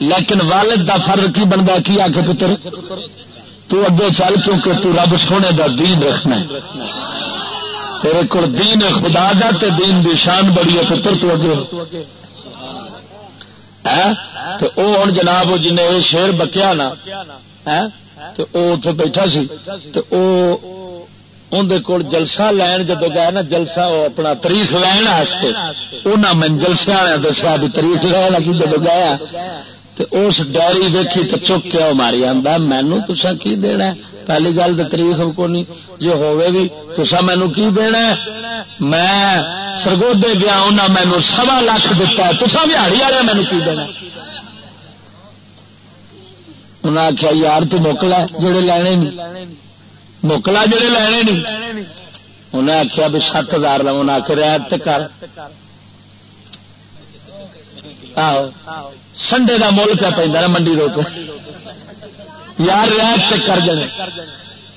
لیکن والد دا فرد کی بنتا کی آ کے پتر، تو اگے چل، کیونکہ تو رب سونے دا دین رکھنا تیرے کو دین خدا دا تے دین دی شان بڑی ہے، پتر تو اگے تو او ہوں جناب جن شیر بکیا نا تو او اتنے بیٹھا سی تو او اندر کول جلسہ لین جدو گیا نا، جلسہ اپنا تاریخ لین واسطے انہیں من جلسے والے دسیا بھی تاریخ لین لگی جدو گیا تے اس ڈائری دیکھی تو چک کے ماری آتا مینو تسا کی دینا ہے؟ پہلی گل تو تاریخ کو نہیں جی ہوئے بھی تسا مینو کی دینا میں سرگودے گیا انہیں مینو سوا لاکھ دتا تسا بہاڑی والے مینو کی دینا انہیں آخیا یار تو موکلا جڑے لینے نہیں۔ موکلا جڑے لینے نہیں۔ انہیں آخیا بھی سات ہزار لو انہیں آخر رعایت کر۔ سنڈے کا مول پہ پہ منڈی رو یار رعایت کر دیں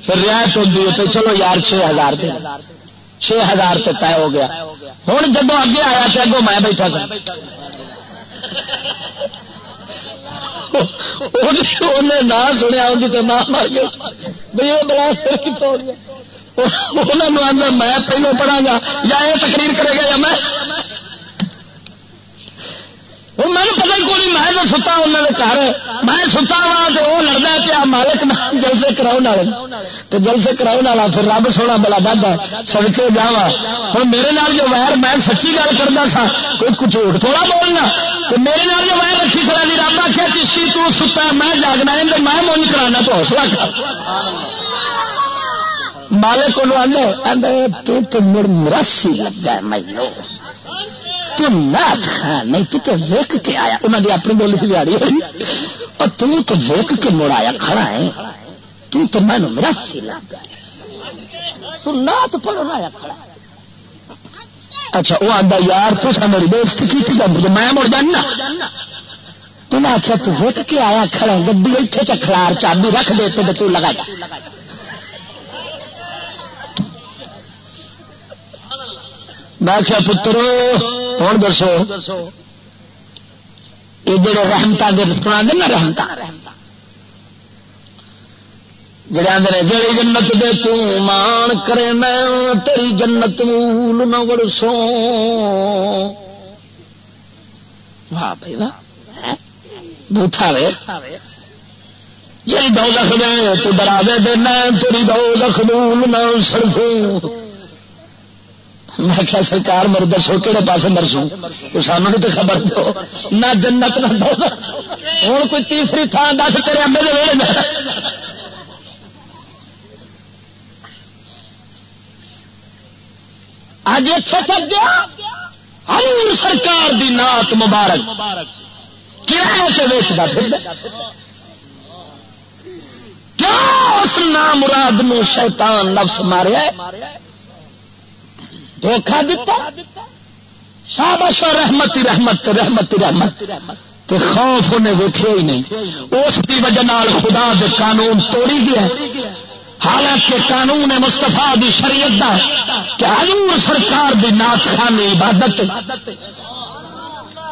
پھر رعایت ہوتی ہے تو چلو یار چھ ہزار دے۔ چھ ہزار تو طے ہو گیا۔ ہوں جب اگے آیا تو اگوں میں بیٹھا سا۔ جی نہ سنیا تو جی نہ مر گیا۔ بھائی یہ بڑا سر کتوں ہو گیا۔ میں پہلو پڑھا گا۔ یا یہ تقریر کرے گا یا میں؟ میں پتا ہی کوئی میں تو ستا انہوں نے گھر، میں ستا وا تو وہ لڑتا پیا مالک جلسے کراؤ والے۔ تو جلسے کراؤ والا پھر رب سونا بڑا ڈاڈا سڑکے جا ہوں میرے نال جو ویر میں سچی گل کرتا سا، کوئی کچھ جھوٹ تھوڑا بولنا۔ تو میرے نال جو ویر رکھی کھڑا نہیں رب آخیا چشتی تو ستا، میں جاگنا ہے، میں مونج کرانا تو حوصلہ کر۔ مالک کو آدھے تو مڑ مرسی لگا میں تو نات خان نہیں تو تو ویک کے آیا۔ انہوں نے اپنی بولی سی بہاڑی ہوئی۔ اور تم تو ویک کے مڑ آیا، کھڑا ہے۔ تم تو میں میرا سی لگ گیا تو نات پڑھنا آیا، کھڑا اچھا وہ آدھا یار، تو میری دوستی کی تھی جب میں مڑ جانا۔ انہیں آخیا تو ویک کے آیا، کھڑا گڈی اتنے چکھلار چابی رکھ دیتے تو لگا جا۔ میں کیا پترو، ہوں دسو، یہ جڑے رحمت سنا دے نا رحمت جڑے آدھے جڑی جنت دے تان کرے میں، تیری جنت مول نہ وڑسو واہ بھائی واہ. بوٹا وے. جی دو لکھ دے تو ڈرا دے دینا تیری دو لکھ دول نہ سرفوں میں کیا سرکار مر دسو کہڑے پاس مرسوں؟ تو سانو نہیں تو خبر دو۔ نہ جنت، نہ دو ہوں کوئی تیسری تھان دس تیرے امبے دے ویلے اج اتنے تک گیا۔ ہر سرکار دی نات مبارک۔ کرایہ سے ویچتا پھر کیا اس نام مراد نو شیطان نفس ماریا دھوکھا دیتا شابش اور رحمت رحمت رحمت رحمت۔ تو خوف انہیں ویکھے ہی نہیں۔ اس کی وجہ نال خدا دے قانون توڑی گیا۔ حالانکہ قانون مستفا دی شریعت دا کہ حضور سرکار دی نات خانی عبادت۔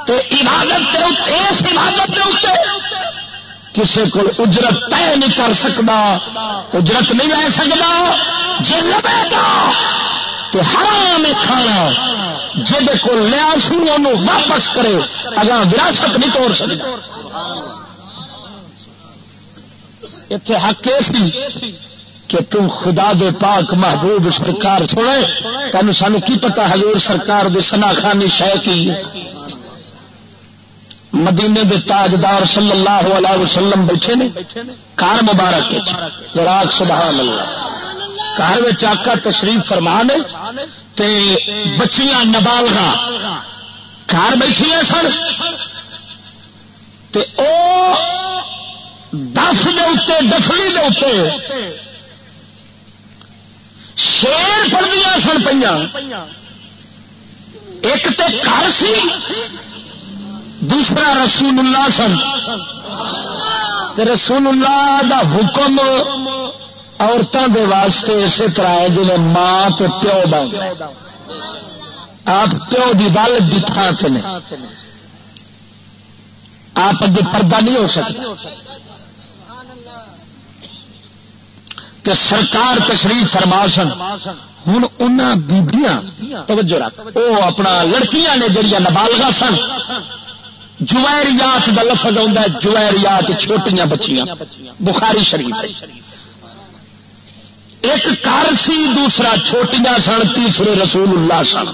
تے عبادت تے اس عبادت دے اتنے کسی کو اجرت طے نہیں کر سکتا اجرت نہیں لے سکتا جی لگے گا۔ تو حرام کھانا۔ جہد کو لیا سو واپس کرے اگر وراثت نہیں توڑ سکتا۔ اتنے حق سی کہ تم خدا دے پاک محبوب سرکار سنے۔ تین سانو کی پتا حضور سرکار دے سنا خانی شہ کی مدینے دے تاجدار صلی اللہ علیہ وسلم بیٹھے نے۔ کار مبارک جراک سبحان اللہ۔ گھر آکا تشریف فرما نے۔ تے بچیاں نبالغا گھر بیٹھی سن تے او دف دے ڈفلی دے شیر پڑدیا سن پہ ایک تے گھر سی، دوسرا رسول اللہ سن۔ رسول اللہ دا حکم عورتوں کے واسطے اسی طرح ہے جی ماں تو پیو بن آپ پیو کی بل بھی تھان سے آپ اگے پردہ نہیں ہو سکتا۔ تو سرکار تشریف فرما سن۔ ہوں ان بیبیاں، توجہ رکھ۔ وہ اپنا لڑکیاں نے جہیا نبالگا سن۔ جویریات کا لفظ آتا ہے جویریات چھوٹیاں بچیاں۔ بخاری شریف۔ ایک کر سی، دوسرا چھوٹیاں سن، تیسرے رسول اللہ سن۔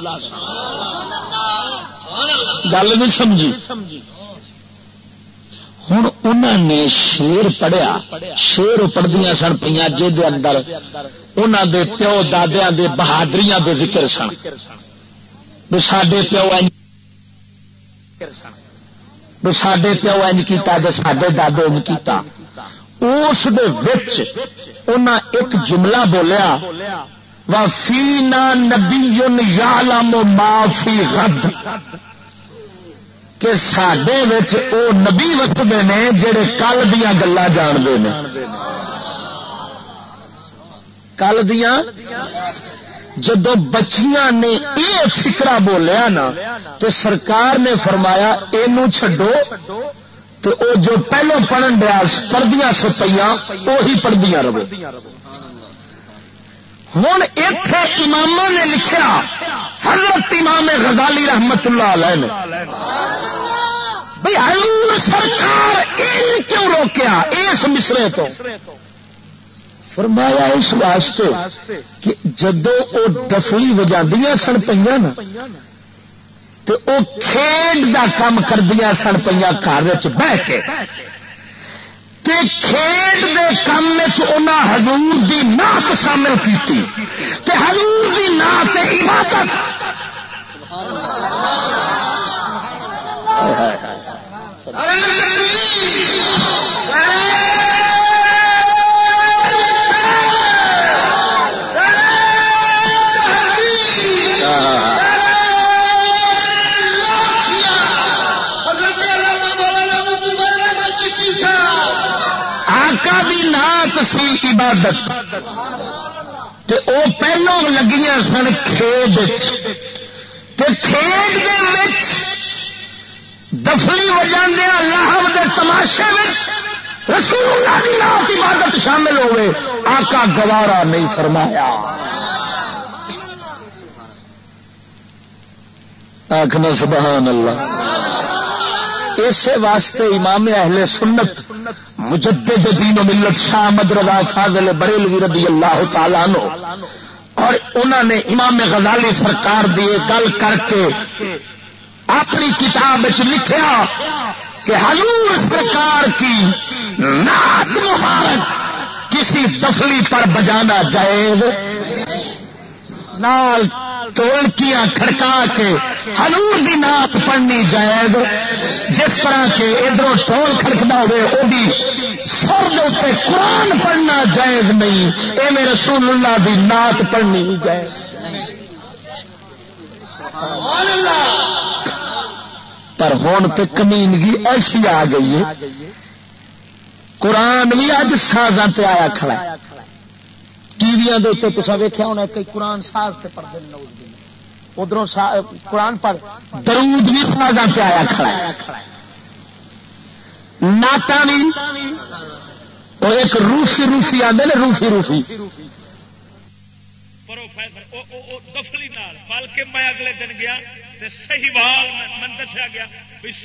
گل نہیں سمجھی؟ ہوں انہوں نے شیر پڑھیا۔ شیر پڑھدیا سن پہ جی اندر۔ انہوں دے پیو دادیا دے بہادری دے ذکر سن۔ سڈے پیو سڈے پیو اج کیا جی سڈے دادے اج کیا اس ایک جملہ بولیا وفی نبی یا معافی غد. کہ سڈے وہ نبی وستے ہیں جہے کل دیا گلا جانتے ہیں کل دیا جدو بچیاں نے یہ فکرا بولیا نا، تو سرکار نے فرمایا یہ چڈو تو او جو پہلو پڑھن دیا پردیاں سپیا وہی پڑھدیا رہو۔ ہوں اتے امام نے لکھا حضرت امام غزالی رحمت اللہ علیہ نے۔ بھائی حضور سرکار ان کیوں روکیا؟ اس مصرے تو۔ فرمایا اس واسطے کہ جدو وہ دفلی وجا سن پہ نا تو وہ کھیڈ دا کام کردیا سن پہ گھر بہ کے۔ تے کھیڈ دے کام حضور دی نعت شامل کی حضور دی نعت عبادت۔ سبحان اللہ۔ عبادت سی عبادت۔ تے او پہلو لگیاں سن کھیڈ کھیڈ دفلی وجہ لاہو دے تماشے رسول اللہ کی رات عبادت شامل ہوئے۔ آقا گوارا نہیں فرمایا۔ آخنا سبحان اللہ۔ اسی واسطے امام اہل سنت، مجدد دین و ملت شاہ مد رضا فاضل بریلوی رضی اللہ تعالیٰ نو اور انہوں نے امام غزالی سرکار دی گل کر کے اپنی کتاب لکھیا کہ حضور سرکار کی نعت مبارک کسی دفلی پر بجانا جائز؟ نال ٹولکیاں کھڑکا کے حضور دی نعت پڑھنی جائز، جس طرح کے ادھر ٹول کھڑکتا ہوئے وہ سر دے قرآن پڑھنا جائز نہیں اے میرے رسول اللہ دی نعت پڑھنی بھی جائز۔ پر ہوں تو کمینگی ایسی آ گئی ہے۔ قرآن بھی اج سازاں تے آیا کھڑا ہے۔ ٹی وی تصا ویخیا ہونا کئی قرآن ساز سے پڑھتے ہیں ادھر قرآن پڑھ درود بھی سازاں سے آیا کھڑا ہے۔ ناتا بھی اور ایک روفی روفی آتے نا روفی روفی بلکہ میں اگلے دن گیا سہیوال من دسیا گیا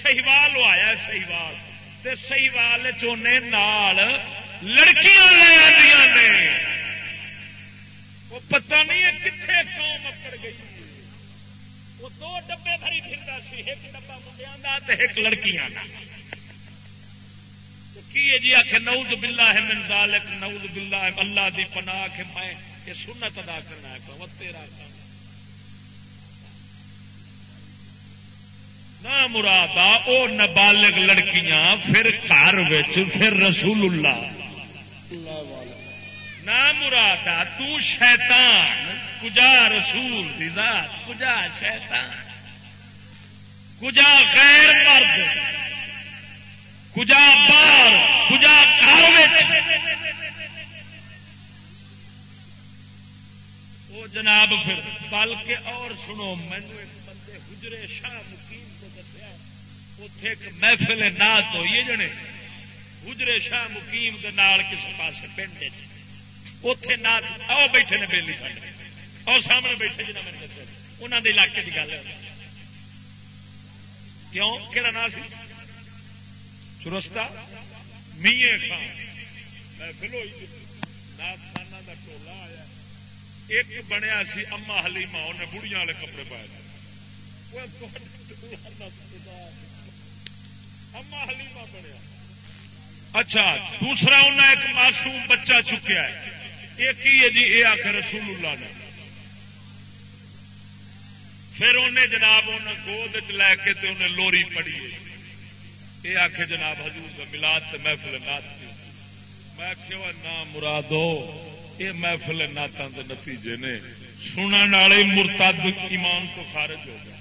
سہیوال وہ آیا سہیوال۔ سہیوال چونے لڑکیاں لے آدیا نے۔ وہ پتہ نہیں ہے کتنے قوم اکڑ گئی وہ دو ڈبے بھری پھرتا سی، ایک ڈبا منڈیا کا ایک لڑکیاں کی جی آخ نعوذ باللہ ہے من ذالک، نعوذ باللہ ہے اللہ دی پناہ کے میں یہ سنت ادا کرنا ہے وہ تیرا کام نہ مراد او نابالغ لڑکیاں، پھر گھر پھر رسول اللہ۔ اللہ نہ مراد تو شیطان، کجا رسول دی ذات، کجا شیطان؟ کجا غیر مرد، کجا بار، کجا گھر وہ جناب پھر پل کے اور سنو مینو ایک بندے حجرے شاہ مقیم کو دسیا اتے ایک محفل نات ہوئی جنے حجرے شاہ مقیم کے نال کسی پاس پنڈ جی۔ اتے نات آؤ بیٹھے نے بےلی سارے اور سامنے بیٹھے جنہیں میں نے دسیا۔ انہوں کے علاقے کی گل ہے۔ کیوں؟ کہڑا نام سی؟ چرستا؟ میے خان۔ محفل ہوئی نات خانہ کا ٹولا آیا۔ ایک بنیا سی اما حلیما انہیں بڑھیا والے کپڑے پائے اما حلیما بنیا۔ اچھا دوسرا انہیں ایک معصوم بچہ چکیا ہے۔ ایک ہی ہے جی؟ یہ آخر رسول اللہ نے۔ پھر انہیں جناب انہیں گود لے کے تے انہیں لوری پڑی ہے۔ یہ آخ جناب حضور کا ملاد تو محفل نات میں کیوں نہ مرادو، یہ محفل ناتان کے نتیجے نے۔ سنن والے مرتد ایمان تو خارج ہو گیا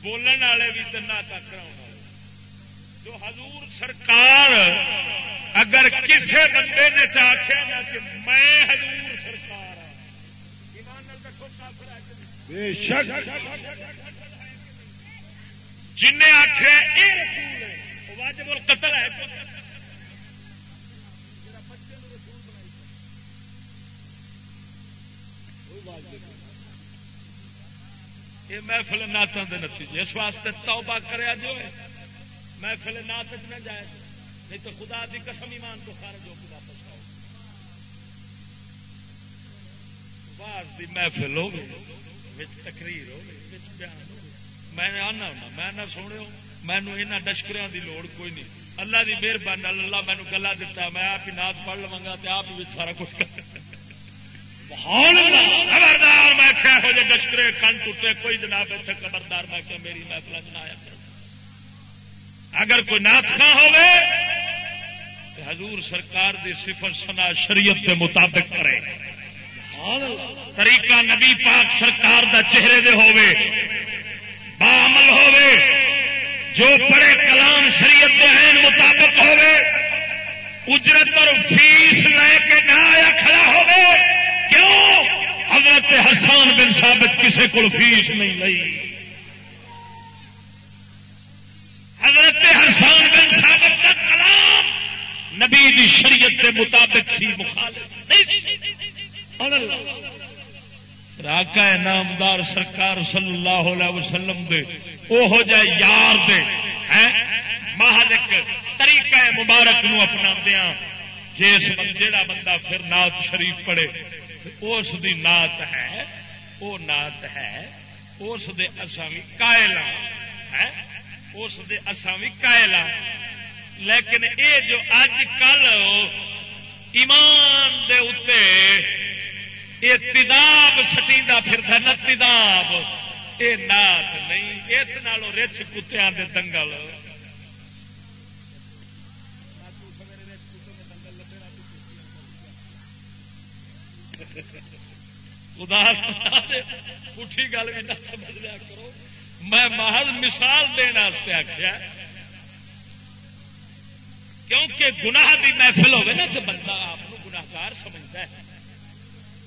بولن والے بھی تو ناتا کرا جو حضور سرکار اگر کسے بندے نے چاہیا نا کہ میں حضور سرکار بے شک۔ جن آخر واجب القتل ہے۔ یہ محفل ناتوں کے نتیجے اس واسطے توبہ کریا جو ہے محفل نات نہ جائے۔ نہیں تو خدا دی قسم ایمان کو خارج ہو کے واپس آؤ باز دی محفل ہو گئی تقریر ہو بیان ہو میں آنا ہونا، میں نہ سنو مینو یہاں ڈشکر کی لوڑ کوئی نہیں۔ اللہ کی مہربانی اللہ مینو گلا دتا، میں آپ ہی نات پڑھ لوا گا آپ بھی سارا کچھ خبردار، میں کیا ہو جائے ڈشکرے کن ٹوٹے، کوئی جناب اتنے خبردار، میں کیا میری محفل چنایا اگر کوئی نات خاں ہوے تو حضور سرکار دی صفر سنا شریعت کے مطابق کرے۔ طریقہ نبی پاک سرکار دا چہرے دے ہوے بعمل ہوے جو پڑے کلام شریعت کے عین مطابق ہوگے اجرت اور فیس لے کے نہ آیا کھڑا ہوگے کیوں؟ حضرت حسان بن ثابت کسی کو فیس نہیں لئی۔ حضرت حسان بن ثابت کا کلام نبی دی شریعت کے مطابق سی مخالف۔ راکا نامدار سرکار صلی اللہ علیہ وسلم دے۔ وہ جائے یار دے۔ محل ایک طریقہ مبارک نو اپنا دیا جس جا بندہ پھر نات شریف پڑے اس دی نات ہے۔ وہ نات ہے۔ اس دے اساں بھی کائلا ہاں۔ اس دے اساں بھی کائلا ہاں۔ لیکن اے جو اج کل ایمان دے اتے یہ تیزاب سٹی پھر نا تیزاب یہ نات نہیں، اس نالوں رچ کتیا دنگل۔ پٹھی گل بھی نہ سمجھ لیا کرو۔ میں محض مثال دینا آخیا کیونکہ گناہ بھی محفل ہوگی نا تو بندہ آپ گناہگار سمجھتا ہے۔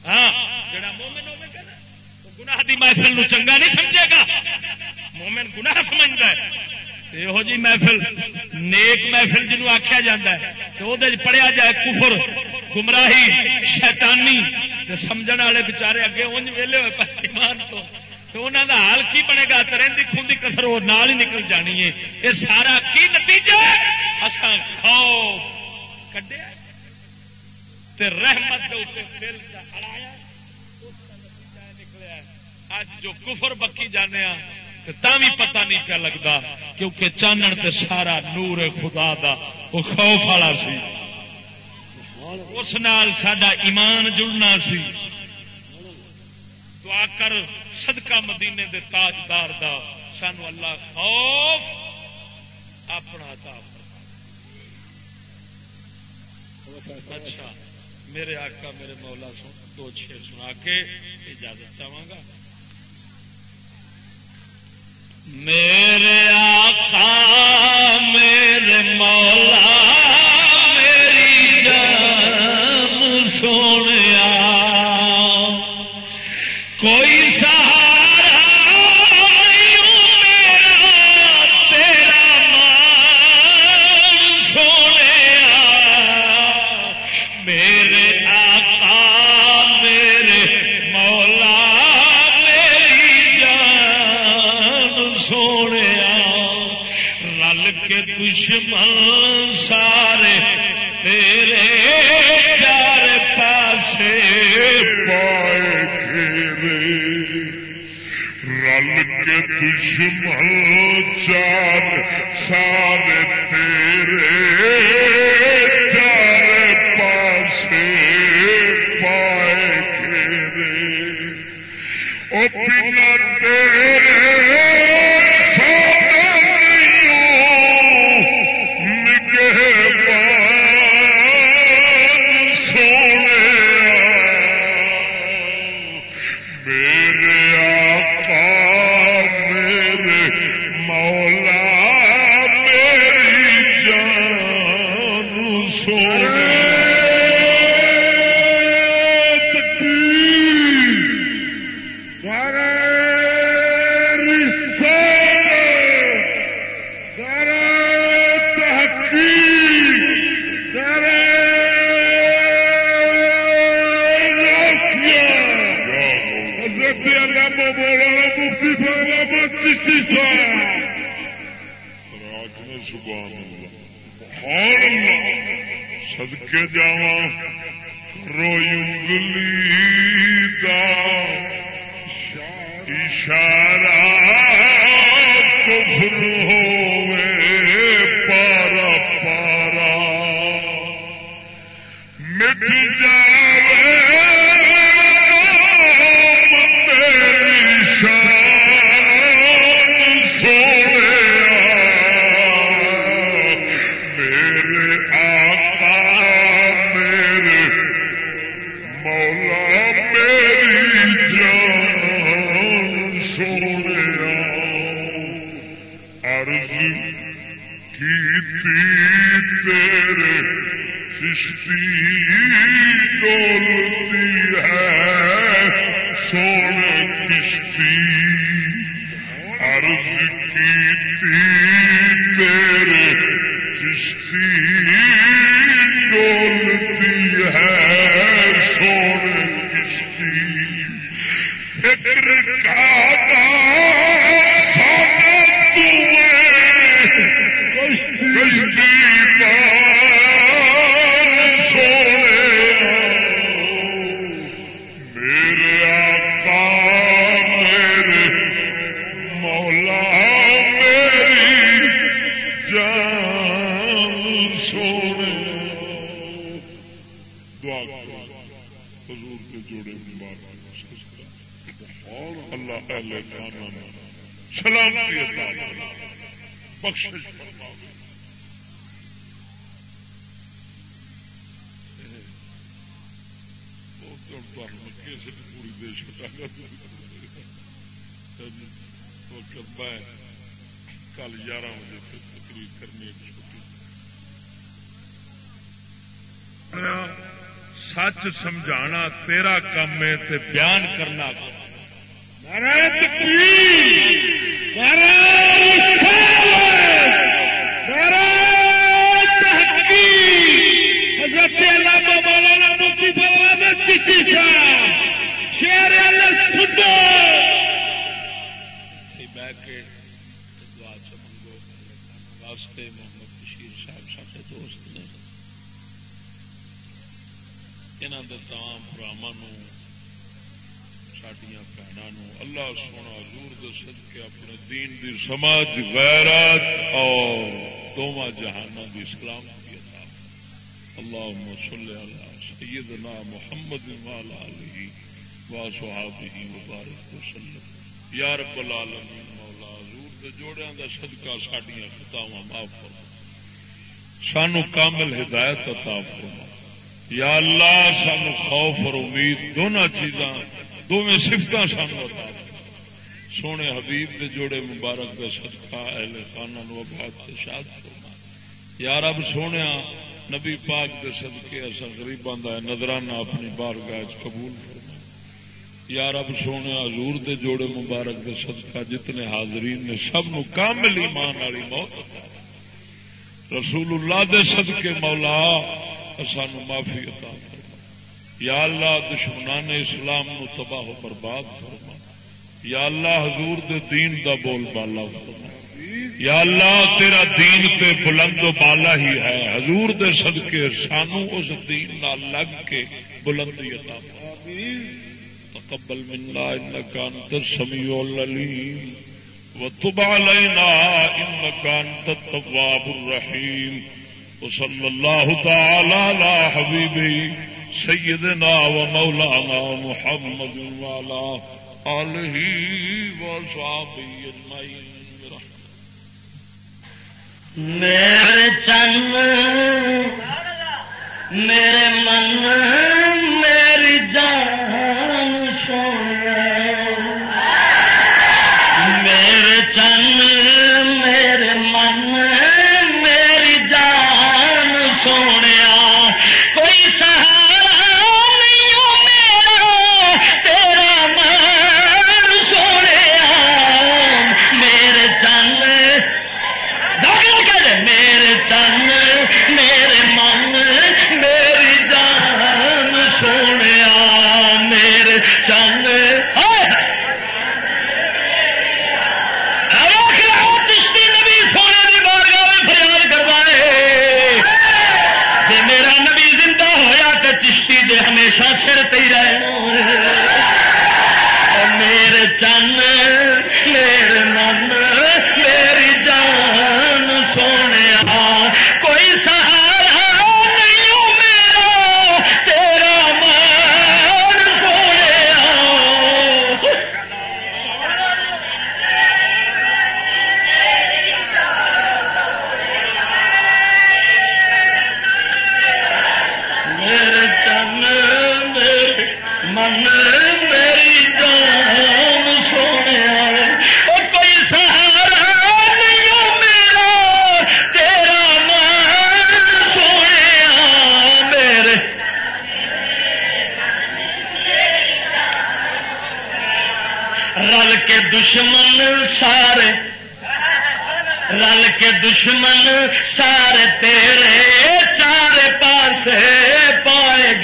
ہاں جڑا مومن ہوگا نا گناہ دی محفل نو چنگا نہیں سمجھے گا۔ مومن گناہ سمجھتا ہے۔ یہو جی محفل، نیک محفل جنوب آخیا جا تو پڑھیا جائے کفر، گمراہی، شیطانی سمجھ والے بچارے اگے انج ویلے ہوئے ایمان تو۔ تو انہوں کا حال کی بنے گا؟ رہی خوندی کسر وہ نال ہی نکل جانی ہے۔ یہ سارا کی نتیجہ اصا خوف کڈیا رحمت دل نکلیا اج جو کفر بکی جانے بھی پتہ نہیں کیا لگتا کیونکہ چانن تے سارا نور خدا دا وہ خوف والا سی۔ اس نال سڈا ایمان جڑنا سی۔ دعا کر صدقہ مدینے دے تاجدار دا، سانو اللہ خوف، اپنا اچھا میرے آقا، میرے مولا، سن، دو شیر سنا کے اجازت چاہوں گا۔ میرے آقا، میرے مولا، میری جان سونے کوئی دشمن سارے تیرے چار پاسے رل کے دشمن چار سارے تیرے چار پاسے پائے او سمجھانا کم ہے تے بیان کرنا حضرت اللہ مولانا مفتی صاحب واسطے محمد بشیر صاحب سارے دوست نے یہاں کے تمام براہم سڈیا بھنوں اللہ سونا حضور دے صدقے اپنے دین دی سماج غیرت اور دونوں جہانوں کی اسلام کی عطا اللہ صلی اللہ سیدنا محمد والا علی وا صحابہ مبارک وسلم۔ یا رب العالمین جوڑیا کا سدکا سڈیا خطاوا معاف فرما۔ سانو کامل ہدایت عطا فرما۔ یا اللہ، سانو خوف اور امید دونوں چیزاں، دونوں سفت سانو عطا سونے حبیب کے جوڑے مبارک کا سدکا اہل خانہ نو آباد سے شاد فرما۔ یا رب سونے نبی پاک کے سدکے اصا غریباں کا نظرانہ اپنی بارگاہ قبول فرما یا رب سونے، حضور دے جوڑے مبارک دے صدقہ جتنے حاضرین نے سب نو کامل ایمان والی موت رسول اللہ دے صدقے مولا سانو معافی عطا فرما یا اللہ، دشمنان اسلام نو تباہ و برباد فرما یا اللہ، حضور دے دین دا بول بالا فرما یا اللہ، تیرا دین تے بلند و بالا ہی ہے۔ حضور دے صدقے سانو اس دین نال لگ کے بلندی عطا فرما تقبل منا انك انت السميع العليم. وتب علينا انك انت التواب الرحيم. وصلى الله تعالى على حبيبه، سيدنا ومولانا محمد وعلى آله وصحبه اجمعين میرے چن میرے من میری جان میرے چن میرے من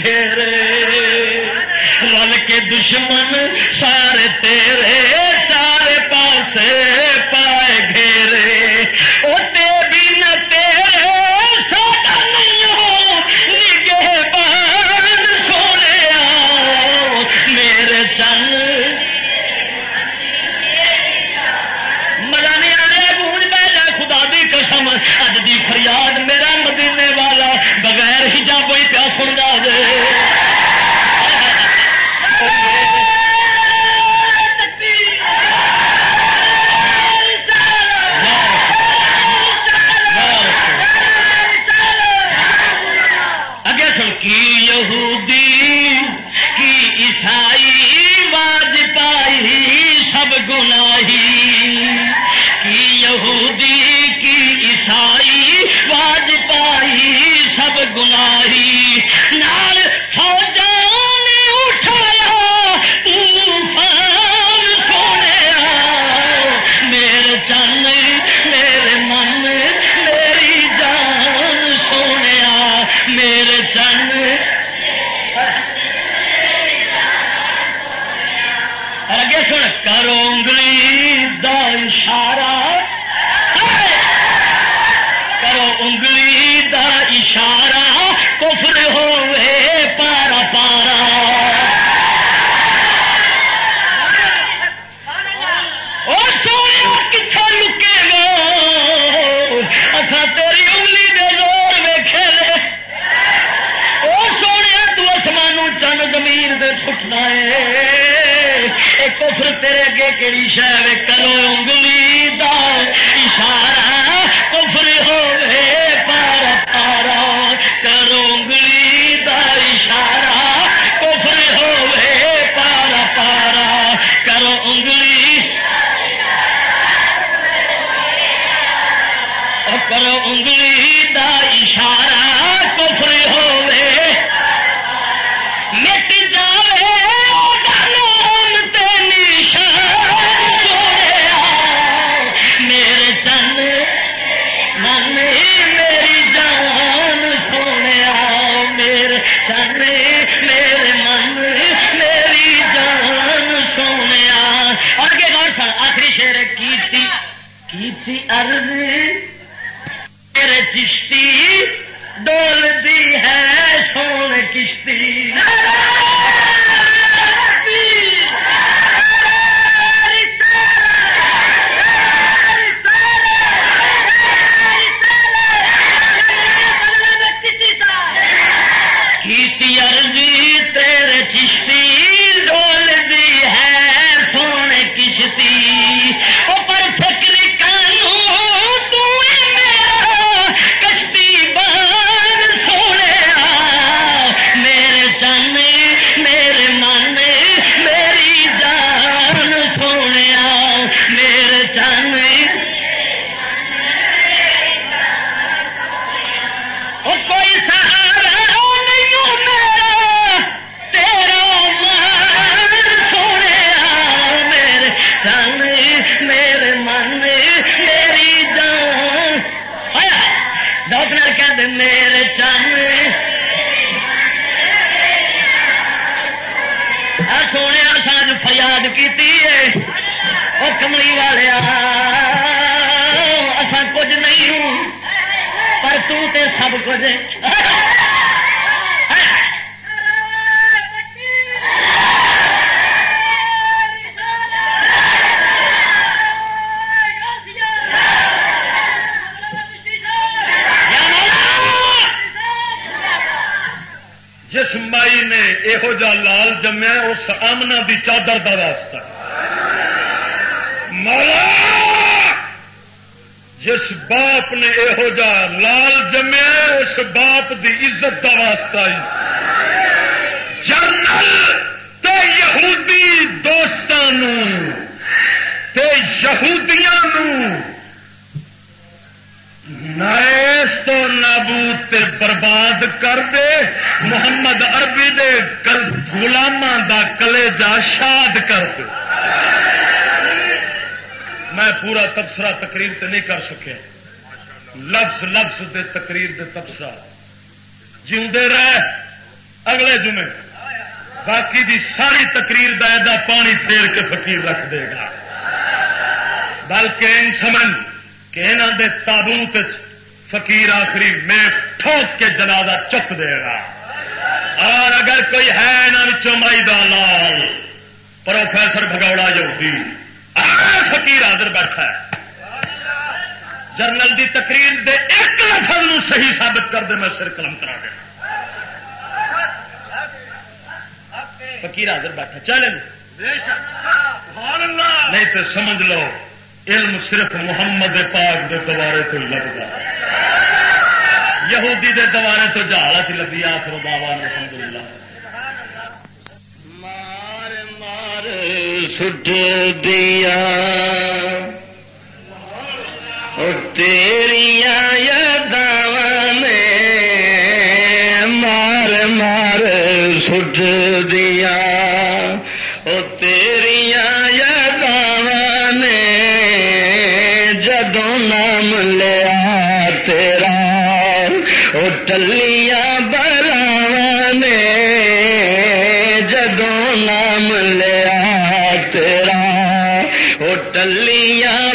پائے گھیرے رل کے دشمن سارے تیرے۔ گناہی کی یہودی کی عیسائی واج پائی سب گناہی جس باپ نے یہو جا لال جمیا اس باپ دی عزت دا واسطہ جنرل، تے یہودی دوستان تے یہودیاں نو نائس تو نابود تے برباد کر دے، محمد عربی دے کل غلاماں دا کلیجا شاد کر دے۔ میں پورا تبصرہ تقریر تے نہیں کر سکیا۔ لفظ لفظ دے تقریر دے تبصرہ۔ جیوندے رہ اگلے جمعے۔ باقی دی ساری تقریر دا ایدا پانی پھیر کے فقیر رکھ دے گا۔ بلکہ ان سمن کہ انہوں دے تابوت فقیر آخری میں ٹھوک کے جنازہ چک دے گا۔ اور اگر کوئی ہے یہاں مائی دا لال، پروفیسر بگوڑا یہودی فقیر حاضر بیٹھا ہے۔ جرنل دی تقریر دے ایک لفظ نو صحیح ثابت کر دے میں سر قلم کرا دے فقیر حاضر بیٹھا چلے۔ نہیں تو سمجھ لو علم صرف محمد پاک دے دوارے تو لگتا یہودی دے دوارے تو جہالت لگی آخر دعوان الحمدللہ۔ مار سٹ دیا۔ تیریا یاداں نے مار مار سٹ دیا۔ او تیریا یاداں نے جدوں نام لیا تیرا۔ او ٹلیا او لیا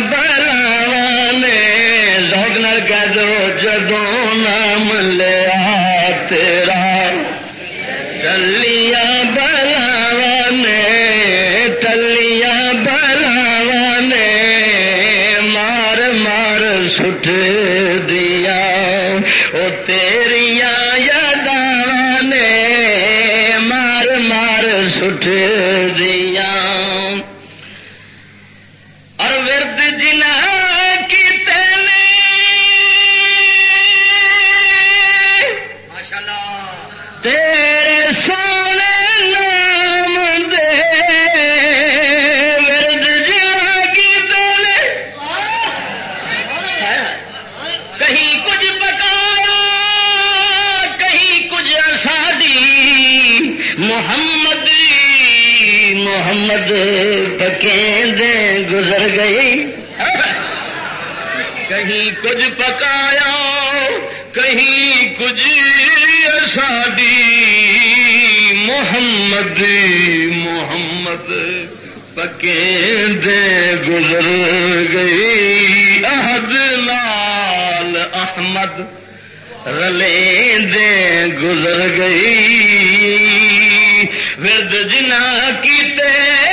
محمد محمد پکے دے گزر گئی۔ احد لال احمد رلے دے گزر گئی۔ ورد جنا کیتے